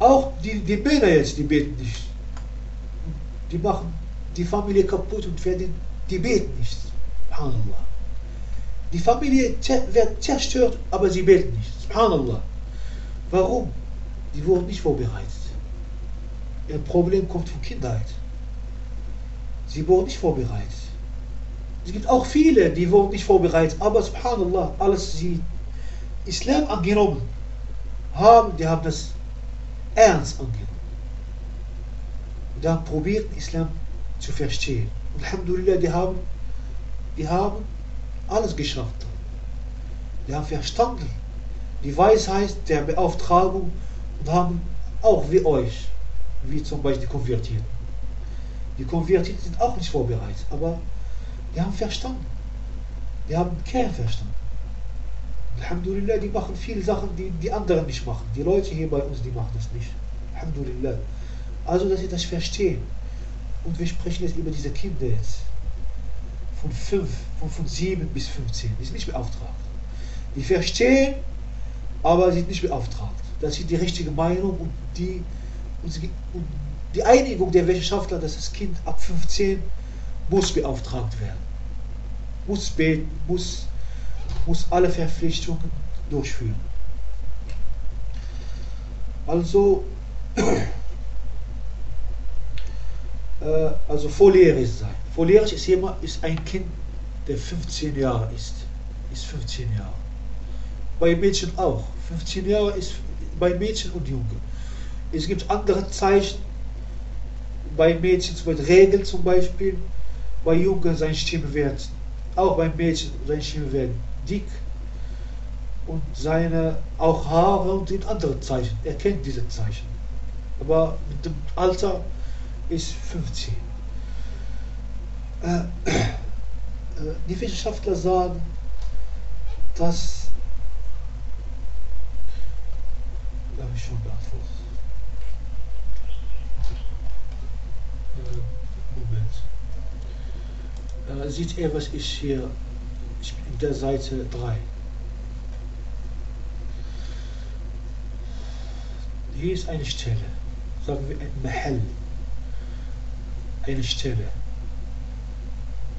[SPEAKER 1] Auch die, die Männer jetzt, die beten nicht. Die machen die Familie kaputt und werden, die beten nicht. Subhanallah. Die Familie wird zerstört, aber sie beten nicht. Subhanallah. Warum? Die wurden nicht vorbereitet. Ihr Problem kommt von Kindheit. Sie wurden nicht vorbereitet. Es gibt auch viele, die wurden nicht vorbereitet, aber subhanallah, alles sie Islam angenommen haben, die haben das ernst angenommen. Die haben probiert, Islam zu verstehen. Und Alhamdulillah, die haben, die haben alles geschafft. Die haben verstanden die Weisheit der Beauftragung und haben auch wie euch, wie zum Beispiel die Konvertierten. Die Konvertierten sind auch nicht vorbereitet, aber die haben verstanden. Die haben Kern verstanden. Alhamdulillah, die machen viele Sachen, die die anderen nicht machen. Die Leute hier bei uns, die machen das nicht. Alhamdulillah. Also, dass sie das verstehen. Und wir sprechen jetzt über diese Kinder jetzt von 5, von, von 7 bis 15. Die sind nicht beauftragt. Die verstehen, aber sind nicht beauftragt. Das ist die richtige Meinung und die, und die Einigung der Wissenschaftler, dass das Kind ab 15 muss beauftragt werden. Muss beten, muss, muss alle Verpflichtungen durchführen. Also, *clears throat* äh, also volljährig sein. Volljährig ist jemand, ist ein Kind, der 15 Jahre ist. Ist 15 Jahre. Bei Mädchen auch. 15 Jahre ist bei Mädchen und Jungen. Es gibt andere Zeichen. Bei Mädchen zum Beispiel Regeln zum Beispiel. Bei Jungen seine Stimme wird, auch bei Mädchen Stimme wird dick. Und seine auch Haare und die anderen Zeichen. Er kennt diese Zeichen. Aber mit dem Alter ist 15. Äh, äh, die Wissenschaftler sagen, dass habe ich schon beantwortet. Äh, Moment. Äh, sieht er, was ich hier in der Seite 3. Hier ist eine Stelle, sagen wir ein Mahal, eine Stelle.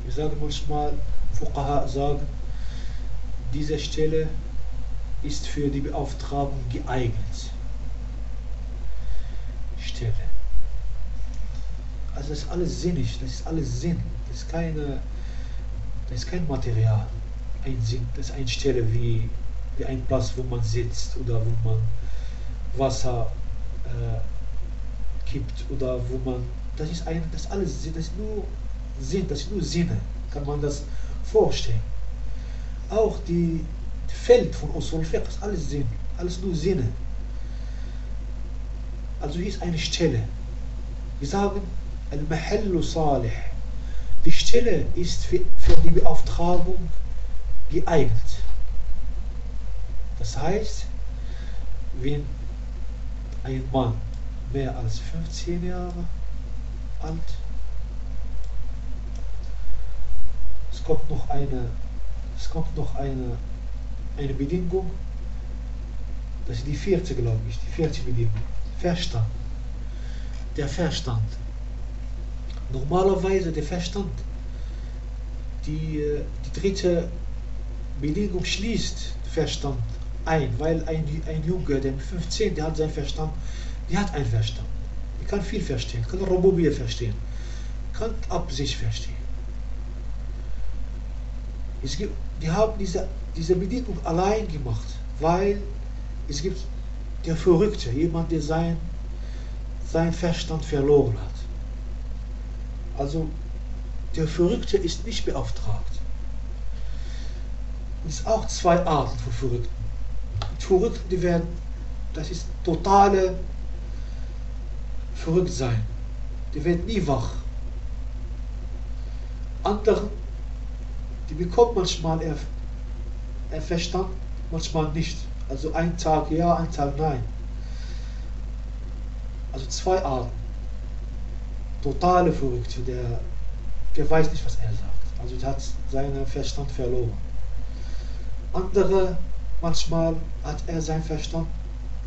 [SPEAKER 1] Wir sagen manchmal, Fuqaha sagen, diese Stelle ist für die Beauftragung geeignet. Stelle. Also das ist alles sinnig, das ist alles Sinn. Ist keine, das ist kein Material. Ein Sinn, das ist eine Stelle wie, wie ein Platz, wo man sitzt oder wo man Wasser äh, kippt oder wo man. Das ist ein, das alles das ist nur Sinn, das ist nur Sinne. Kann man das vorstellen. Auch die Feld von Usul Fiqh ist alles Sinn, alles nur Sinne. Also hier ist eine Stelle. Wir sagen Al-Mahallu Salih. Die Stelle ist für, für die Beauftragung geeignet. Das heißt, wenn ein Mann mehr als 15 Jahre alt, es kommt noch eine, es kommt noch eine, eine Bedingung, das ist die vierte, glaube ich, die vierte Bedingung. Verstand. Der Verstand. Normalerweise der Verstand, die, äh, die dritte Bedingung schließt Verstand ein, weil ein, ein Junge, der mit 15, der hat seinen Verstand, der hat einen Verstand. Der kann viel verstehen, kann Robobia verstehen, kann Absicht verstehen. Es gibt, die haben diese, diese Bedingung allein gemacht, weil es gibt der Verrückte, jemand, der sein, sein Verstand verloren hat. Also der Verrückte ist nicht beauftragt. Es ist auch zwei Arten von Verrückten. Verrückten, die werden, das ist totale Verrücktsein. Die werden nie wach. Andere, die bekommen manchmal er, er Verstand, manchmal nicht. Also ein Tag ja, ein Tag nein. Also zwei Arten. Totale Verrückte, der, der weiß nicht, was er sagt. Also der hat seinen Verstand verloren. Andere, manchmal hat er seinen Verstand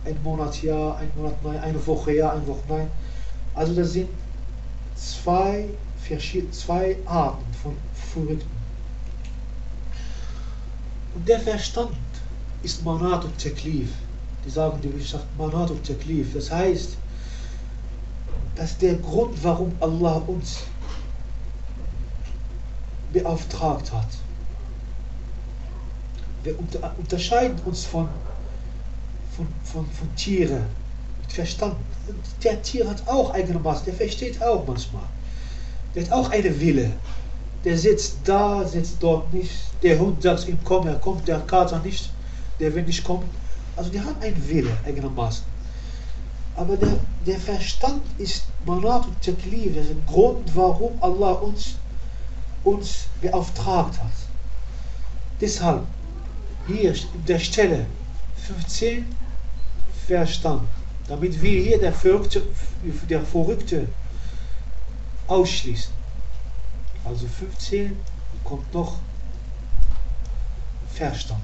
[SPEAKER 1] ein Monat ja, ein Monat nein, eine Woche ja, eine Woche nein. Also das sind zwei, zwei Arten von Verrückten. Und der Verstand ist Manat und Teklif. Die sagen die Wissenschaft Manat und Teklif. Das heißt, dass der Grund, warum Allah uns beauftragt hat. Wir unterscheiden uns von, von, von, von Tieren mit Verstand. Der Tier hat auch eigene Masse, der versteht auch manchmal. Der hat auch eine Wille. Der sitzt da, sitzt dort nicht. Der Hund sagt ihm, komm, er kommt, der Kater nicht der will nicht kommen. Also die haben einen Wille eigenermaßen. Aber der, der Verstand ist Manat und Taklif, ein Grund, warum Allah uns, uns beauftragt hat. Deshalb, hier in der Stelle 15 Verstand, damit wir hier der Verrückte, der Verrückte ausschließen. Also 15 kommt noch Verstand.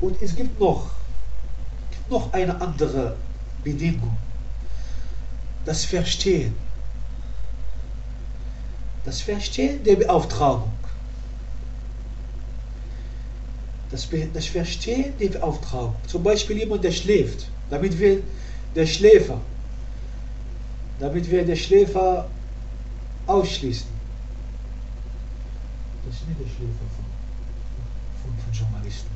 [SPEAKER 1] Und es gibt noch, noch eine andere Bedingung. Das Verstehen. Das Verstehen der Beauftragung. Das, das Verstehen der Beauftragung. Zum Beispiel jemand, der schläft. Damit wir der Schläfer, damit wir der Schläfer ausschließen. Das ist nicht der Schläfer von von Journalisten.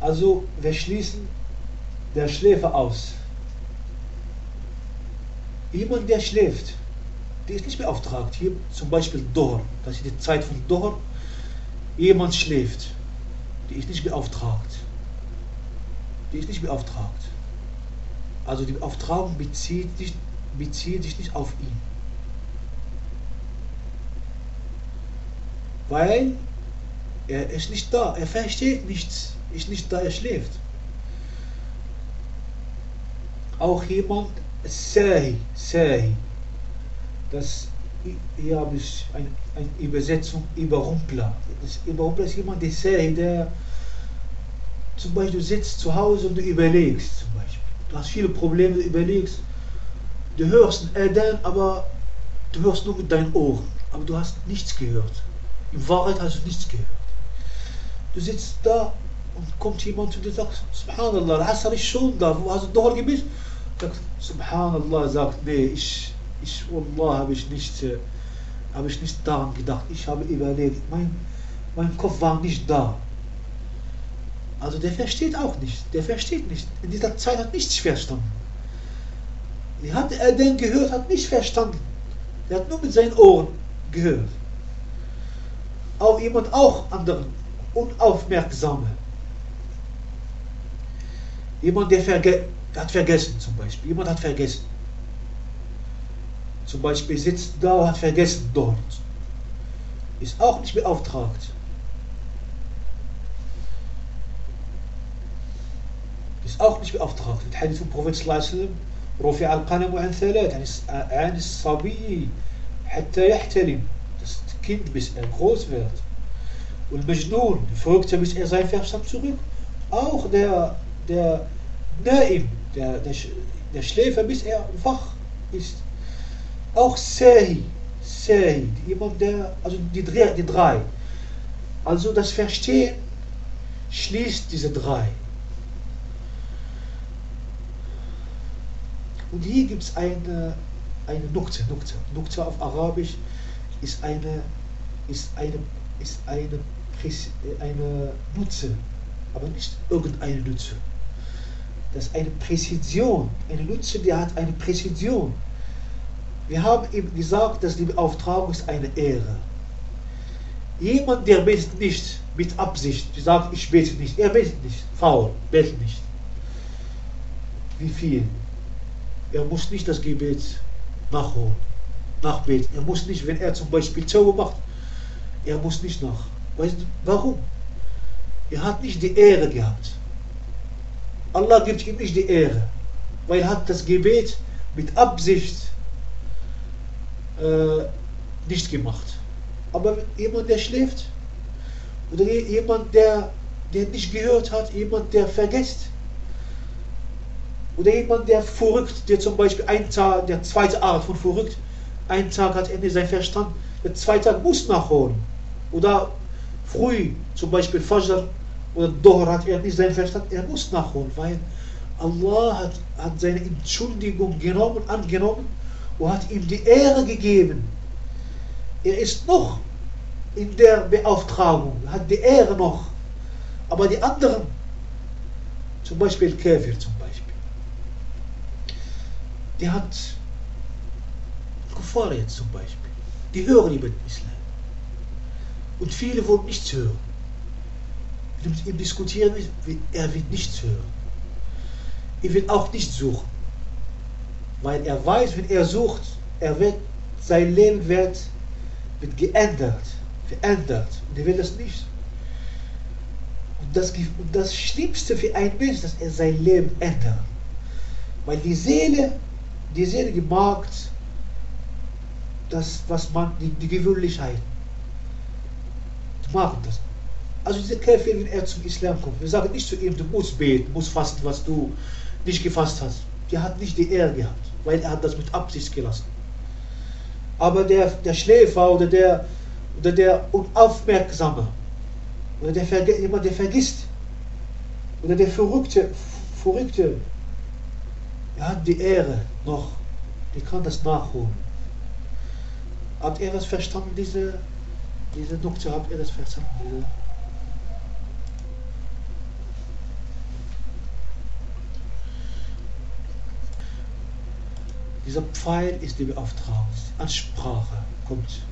[SPEAKER 1] Also wir schließen der Schläfer aus. Jemand, der schläft, der ist nicht beauftragt. Hier zum Beispiel Dohr, das ist die Zeit von Dohr. Jemand schläft, der ist nicht beauftragt. Die ist nicht beauftragt. Also die Beauftragung bezieht, sich, bezieht sich nicht auf ihn. Weil er ist nicht da, er versteht nichts, ist nicht da, er schläft. Auch jemand, Sahi, Sahi, das hier habe ich eine, eine Übersetzung Überrumpler. Das Überrumpler ist jemand, der Sahi, der zum Beispiel sitzt zu Hause und du überlegst, zum Beispiel. Du hast viele Probleme, du überlegst. Du hörst einen Adan, aber du hörst nur mit deinen Ohren, aber du hast nichts gehört. In Wahrheit hast du nichts gehört. Du sitzt da und kommt jemand und der sagt, Subhanallah, Asr ist schon da, wo hast du doch gebiss? Sagt, Subhanallah, sagt, nee, ich, ich, Wallah, habe ich nicht, habe ich nicht daran gedacht. Ich habe überlegt, mein, mein Kopf war nicht da. Also der versteht auch nicht. Der versteht nicht. In dieser Zeit hat nichts verstanden. Die hat er denn gehört, hat nicht verstanden. Er hat nur mit seinen Ohren gehört. Auch jemand auch anderen Unaufmerksame. Jemand, der verge hat vergessen zum Beispiel. Jemand hat vergessen. Zum Beispiel sitzt da und hat vergessen dort. Ist auch nicht beauftragt. ist auch nicht beauftragt. الحديث vom Prophet صلى الله عليه وسلم رفع القلم عن ثلاث عن الصبي حتى يحتلم das Kind bis er groß wird والمجنون der Verrückte bis er seinen Verstand zurück auch der der Naim der, der, der Schläfer bis er wach ist auch Sahi Sahi jemand der also die drei, die drei also das Verstehen schließt diese drei Und hier gibt es eine, eine Nukte, Nukte. Nukte auf Arabisch ist eine, ist eine, ist eine, eine Nutze, aber nicht irgendeine Nutze. Das ist eine Präzision. Eine Nutze, die hat eine Präzision. Wir haben eben gesagt, dass die Beauftragung ist eine Ehre. Jemand, der betet nicht mit Absicht, die sagt, ich bete nicht, er betet nicht, faul, betet nicht. Wie viel? Er muss nicht das Gebet nachholen, nachbeten. Er muss nicht, wenn er zum Beispiel Zauber macht, er muss nicht nach. Weißt du, warum? Er hat nicht die Ehre gehabt. Allah gibt ihm nicht die Ehre, weil er hat das Gebet mit Absicht äh, nicht gemacht. Aber jemand, der schläft, oder jemand, der, der nicht gehört hat, jemand, der vergisst, oder jemand, der verrückt, der zum Beispiel ein Tag, der zweite Art von verrückt, ein Tag hat er nicht sein Verstand, der zweite Tag muss nachholen. Oder früh, zum Beispiel Fajr oder Dohr hat er nicht sein Verstand, er muss nachholen, weil Allah hat, hat seine Entschuldigung genommen, angenommen und hat ihm die Ehre gegeben. Er ist noch in der Beauftragung, hat die Ehre noch. Aber die anderen, zum Beispiel Käfer zum Beispiel, die hat Kuffar jetzt zum Beispiel, die hören über den Islam. Und viele wollen nichts hören. Du mit ihm diskutieren er wird nichts hören. Er wird auch nicht suchen. Weil er weiß, wenn er sucht, er wird, sein Leben wird, wird geändert, verändert. Und er will das nicht. Und das, und das Schlimmste für einen Mensch, dass er sein Leben ändert. Weil die Seele die Seele mag das, was man, die, die Gewöhnlichkeit. Machen das. Also dieser Käfer, wenn er zum Islam kommt, wir sagen nicht zu ihm, du musst beten, musst fasten, was du nicht gefasst hast. Der hat nicht die Ehre gehabt, weil er hat das mit Absicht gelassen. Aber der, der Schläfer oder der, oder der Unaufmerksame, oder der, jemand, der vergisst, oder der Verrückte, Verrückte, er hat die Ehre noch. Die kann das nachholen. Habt ihr das verstanden, diese, diese Nukte? Habt ihr das verstanden? Diese Dieser Pfeil ist die Beauftragung, die Ansprache kommt.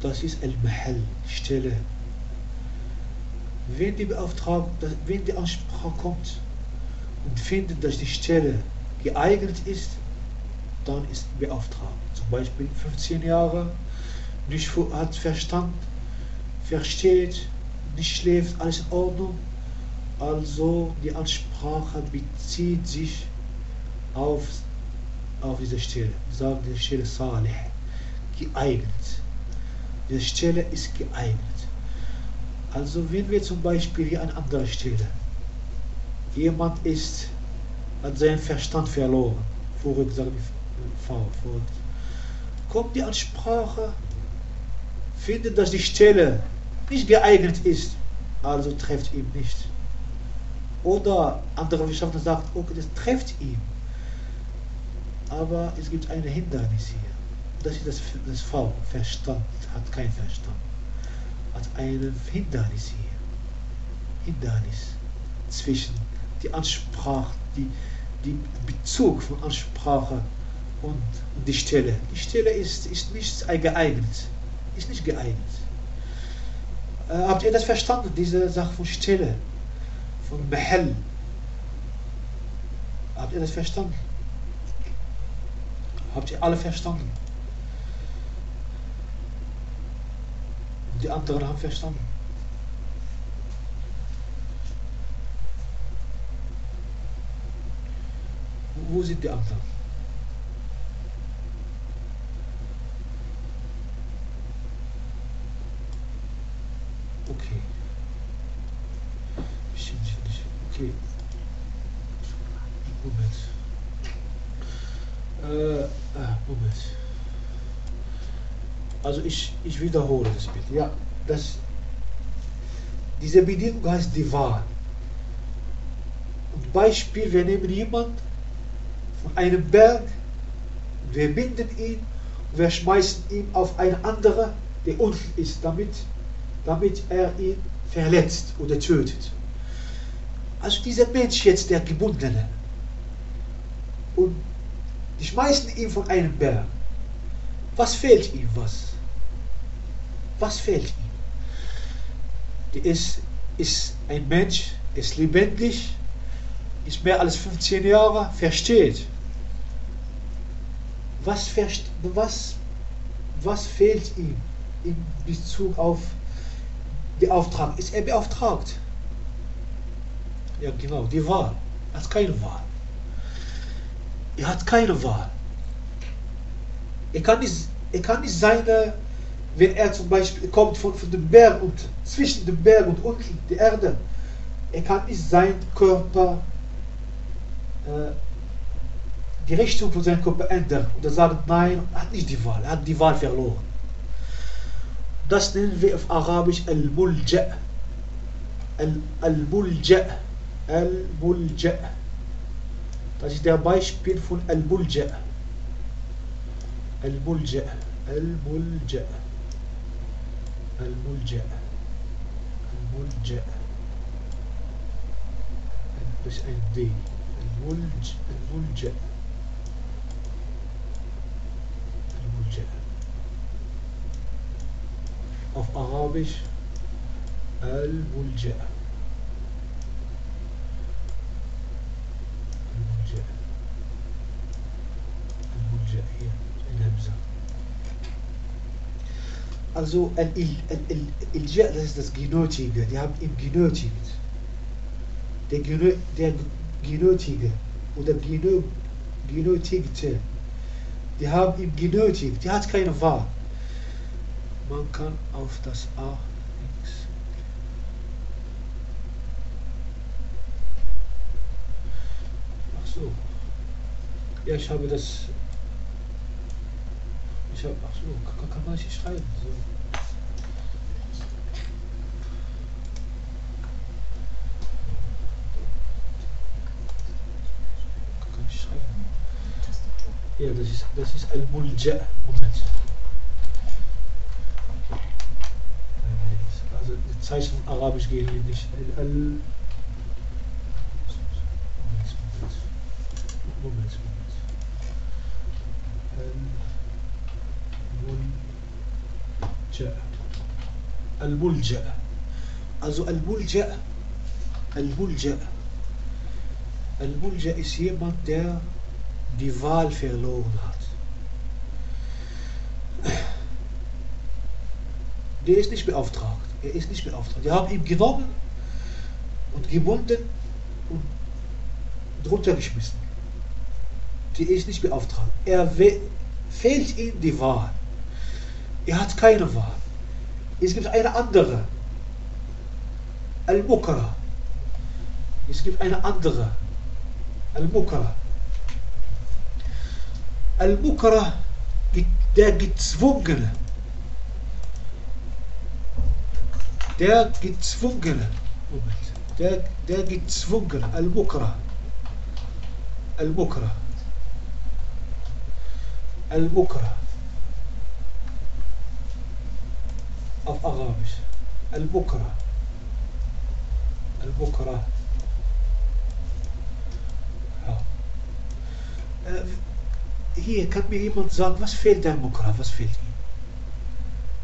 [SPEAKER 1] Das ist Al-Mahal, Stelle. Wenn die Beauftragung, wenn die Ansprache kommt, und findet, dass die Stelle geeignet ist, dann ist beauftragt. Zum Beispiel 15 Jahre, nicht hat Verstand, versteht, nicht schläft, alles in Ordnung. Also die Ansprache bezieht sich auf, auf diese Stelle. Sagen diese Stelle Salih, geeignet. Diese Stelle ist geeignet. Also wenn wir zum Beispiel hier eine andere Stelle jemand ist, hat seinen Verstand verloren. Verrückt, sagen wir. Kommt die Ansprache, findet, dass die Stelle nicht geeignet ist, also trifft ihm nicht. Oder andere Wissenschaftler sagen, okay, das trifft ihn. Aber es gibt ein Hindernis hier. Das ist das, das V, Verstand, hat kein Verstand. Hat ein Hindernis hier. Hindernis zwischen die Ansprache, die, die Bezug von Ansprache und die Stelle. Die Stelle ist, ist nicht geeignet. Ist nicht geeignet. Äh, habt ihr das verstanden, diese Sache von Stille, von Behell? Habt ihr das verstanden? Habt ihr alle verstanden? Die anderen haben verstanden. Wo sind die anderen? Okay. Okay. Moment. Äh, ah, Moment. Also ich, ich wiederhole das bitte. Ja, das, diese Bedingung heißt die Wahl. Und Beispiel, wir nehmen jemand von einem Berg, wir binden ihn und wir schmeißen ihn auf eine andere, der unten ist, damit damit er ihn verletzt oder tötet. Also dieser Mensch jetzt, der Gebundene, und die schmeißen ihn von einem Berg. Was fehlt ihm was? Was fehlt ihm? Der ist, ist ein Mensch, ist lebendig, ist mehr als 15 Jahre, versteht. Was, was, was fehlt ihm in Bezug auf beauftragt. Ist er beauftragt? Ja, genau, die Wahl. Er hat keine Wahl. Er hat keine Wahl. Er kann nicht, er kann nicht seine, wenn er zum Beispiel kommt von, von dem Berg und zwischen dem Berg und unten die Erde, er kann nicht seinen Körper, äh, die Richtung von seinem Körper ändern und er sagt, nein, er hat nicht die Wahl, er hat die Wahl verloren. Das nennen wir auf Arabisch Al-Mulja. Al-Mulja. Al-Mulja. Das ist der Beispiel von Al-Mulja. Al-Mulja. Al-Mulja. Al-Mulja. Al-Mulja. Das ist ein D. Al-Mulja. Al-Mulja. auf Arabisch Al-Mulja. Al-Mulja. Al-Mulja hier in Hamza. Also Al-Ilja, das ist das Genötige, die haben ihn genötigt. Der, der Genötige oder Genötigte, die haben ihn genötigt, die hat keine Wahl. Man kann auf das A links. Ach so. Ja, ich habe das. So, kann, man nicht schreiben. So. Ja, das ist, das ist Al-Mulja. Moment. Zeichen Arabisch gehen hier nicht. Al Moment, Moment. Al-Mulja. Al-Mulja. Also Al-Mulja. Al-Mulja. Al-Mulja ist jemand, der die Wahl verloren hat. Der ist nicht beauftragt. Er ist nicht beauftragt. Die haben ihn genommen und gebunden und drunter geschmissen. Die ist nicht beauftragt. Er fehlt ihm die Wahl. Er hat keine Wahl. Es gibt eine andere. Al-Mukra. Es gibt eine andere. Al-Mukra. Al-Mukra, der Gezwungene der gezwungene, der, der gezwungene, Al-Mukra, Al-Mukra, Al-Mukra, auf Arabisch, Al-Mukra, Al-Mukra, ja. Äh, hier kann mir jemand sagen, was fehlt der Mukra, was fehlt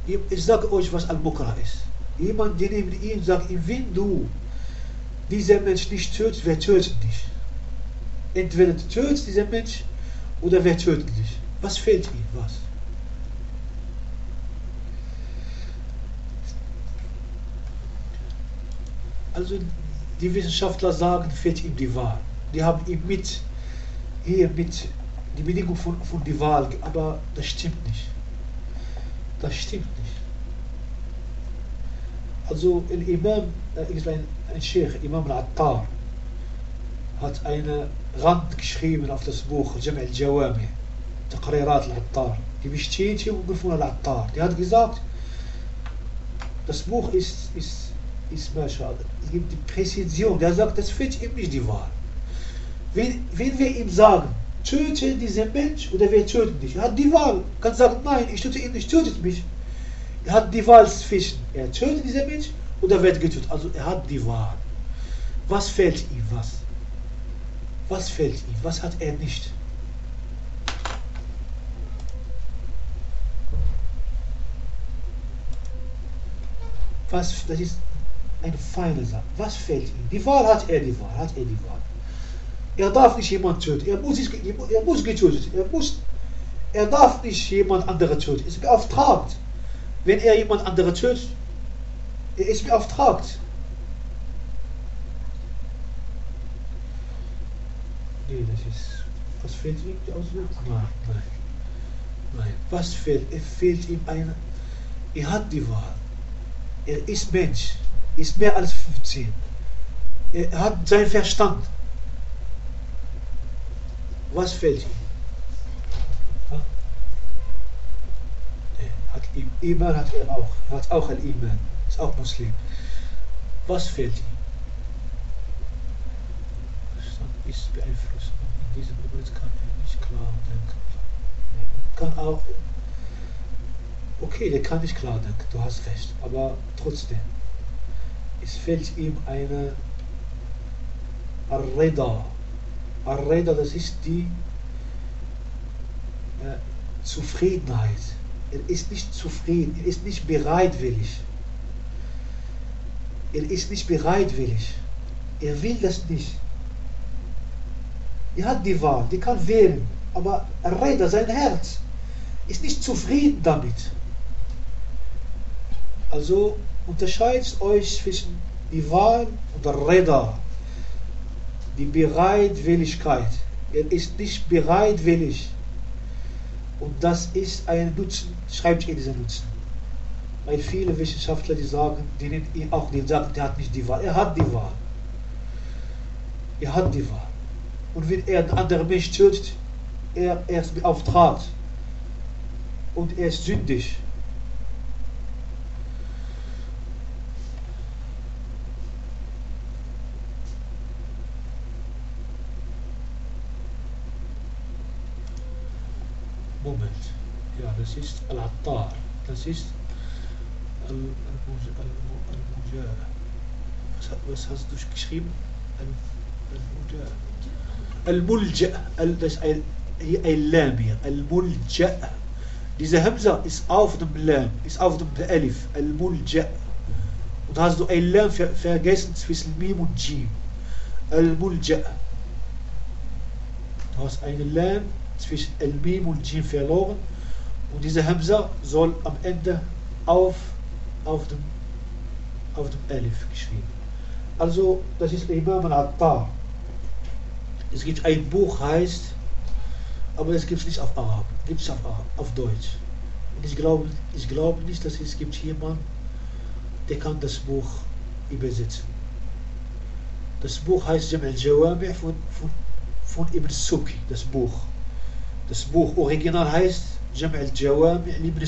[SPEAKER 1] ihm? Ich sage euch, was Al-Mukra ist. Jemand, der neben ihm sagt, wenn du dieser Mensch nicht tötet, wer tötet dich? Entweder du tötest dieser Mensch oder wer tötet dich? Was fehlt ihm? Was? Also die Wissenschaftler sagen, fehlt ihm die Wahl. Die haben ihm mit hier mit die Bedingung von, von die Wahl, aber das stimmt nicht. Das stimmt nicht. Also ein Imam, äh, ein, ein Sheikh, Imam al-Attar, hat eine Rand geschrieben auf das Buch Jam' al-Jawami, Taqrirat al-Attar. Die hier von al-Attar. Die hat gesagt, das Buch ist, ist, ist Mashallah. Es gibt die Präzision. Der sagt, das fehlt ihm nicht die Wahl. Wenn, wenn wir ihm sagen, töte diesen Mensch oder wir töten dich, er hat die Wahl. Er kann sagen, nein, ich töte ihn nicht, tötet mich. Er hat die Wahl zwischen, er tötet diesen Mensch oder wird getötet. Also er hat die Wahl. Was fehlt ihm? Was? Was fehlt ihm? Was hat er nicht? Was, das ist eine feine Sache. Was fehlt ihm? Die Wahl hat er, die Wahl hat er, die Wahl. Er darf nicht jemand töten. Er muss, er muss getötet. Er, muss, er darf nicht jemand anderen töten. Er ist beauftragt. Wenn er jemand anderen tötet, er ist beauftragt. Nee, das ist. Was fehlt ihm? Die? Nein, nein. Nein. Was fehlt? Er fehlt ihm eine. Er hat die Wahl. Er ist Mensch. Ist mehr als 15. Er hat seinen Verstand. Was fehlt ihm? Hat Iman hat er auch. Er hat auch ein Iman. Ist auch Muslim. Was fehlt ihm? Verstand ist beeinflusst. In diesem Moment kann er nicht klar denken. Kann auch. Okay, der kann nicht klar denken, du hast recht. Aber trotzdem. Es fehlt ihm eine Arreda. Arreda, das ist die äh, Zufriedenheit. Er ist nicht zufrieden, er ist nicht bereitwillig. Er ist nicht bereitwillig. Er will das nicht. Er hat die Wahl, die kann wählen, aber Arreda, sein Herz, ist nicht zufrieden damit. Also unterscheidet euch zwischen die Wahl und der Reda die Bereitwilligkeit. Er ist nicht bereitwillig. Und das ist ein Nutzen, schreibt ihr diesen Nutzen. Weil viele Wissenschaftler, die sagen, die auch die sagen, der hat nicht die Wahl. Er hat die Wahl. Er hat die Wahl. Und wenn er einen anderen Mensch tötet, er, er ist beauftragt. Und er ist sündig. الطار. this is الموجة بس هذا البلجة هي. أي لامية البلجة إذا همزة is off the lam is off البلجة وتهز أي لام في في في الميم والجيم البلجة تهز أي اللام في الميم والجيم في اللغة. Und diese Hamza soll am Ende auf, auf, dem, auf dem Elif geschrieben. Also, das ist Imam al-Attar. Es gibt ein Buch, heißt, aber es gibt es nicht auf Arab, gibt es auf, auf Deutsch. Und ich glaube, ich glaube nicht, dass es gibt jemanden, der kann das Buch übersetzen. Das Buch heißt Jam al-Jawami von, von, von Ibn Suki, das Buch. Das Buch original heißt Jam' al-Jawami' ibn.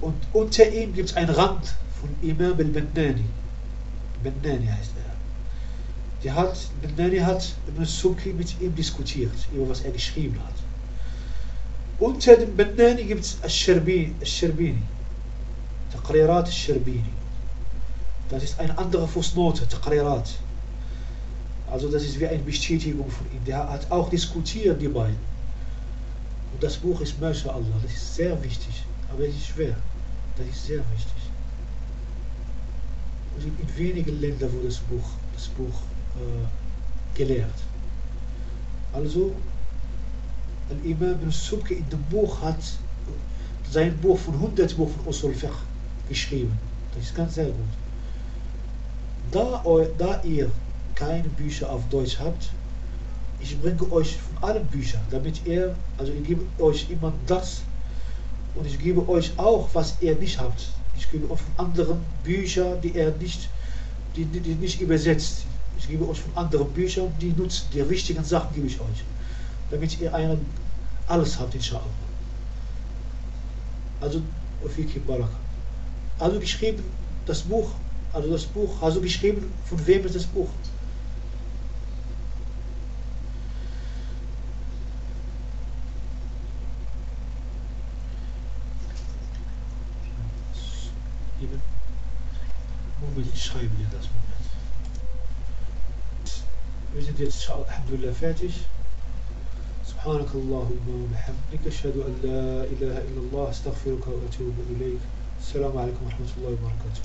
[SPEAKER 1] Und unter ihm gibt es einen Rand von Imam al-Bannani. Bannani heißt er. Die hat, Bannani hat Ibn Subki mit ihm diskutiert, über was er geschrieben hat. Unter dem Bannani gibt es Al-Sherbini. Taqrirat al-Sherbini. Das ist eine andere Fußnote, Taqrirat. Also das ist wie eine Bestätigung von ihm. Der hat auch diskutiert, die beiden. Das Buch ist MashaAllah, das ist sehr wichtig, aber es ist schwer. Das ist sehr wichtig. Und in wenigen Ländern wurde das Buch, das Buch äh, gelehrt. Also, Al-Imam ibn Subki in dem Buch hat sein Buch von 100 Buch von Usul Fiqh geschrieben. Das ist ganz sehr gut. Da, da ihr keine Bücher auf Deutsch habt, ich bringe euch von allen Büchern, damit ihr, also ich gebe euch immer das und ich gebe euch auch, was ihr nicht habt. Ich gebe euch von anderen Büchern, die er nicht, die, die, die nicht übersetzt. Ich gebe euch von anderen Büchern, die nutzen, die wichtigen Sachen gebe ich euch, damit ihr einen, alles habt, inshallah. Also, Also geschrieben, das Buch, also das Buch, also geschrieben, von wem ist das Buch? Schreibe dir das Moment. Wir sind jetzt, Alhamdulillah, fertig. سبحانك اللهم وبحمدك أشهد أن لا إله إلا الله أستغفرك وأتوب إليك السلام عليكم ورحمة الله وبركاته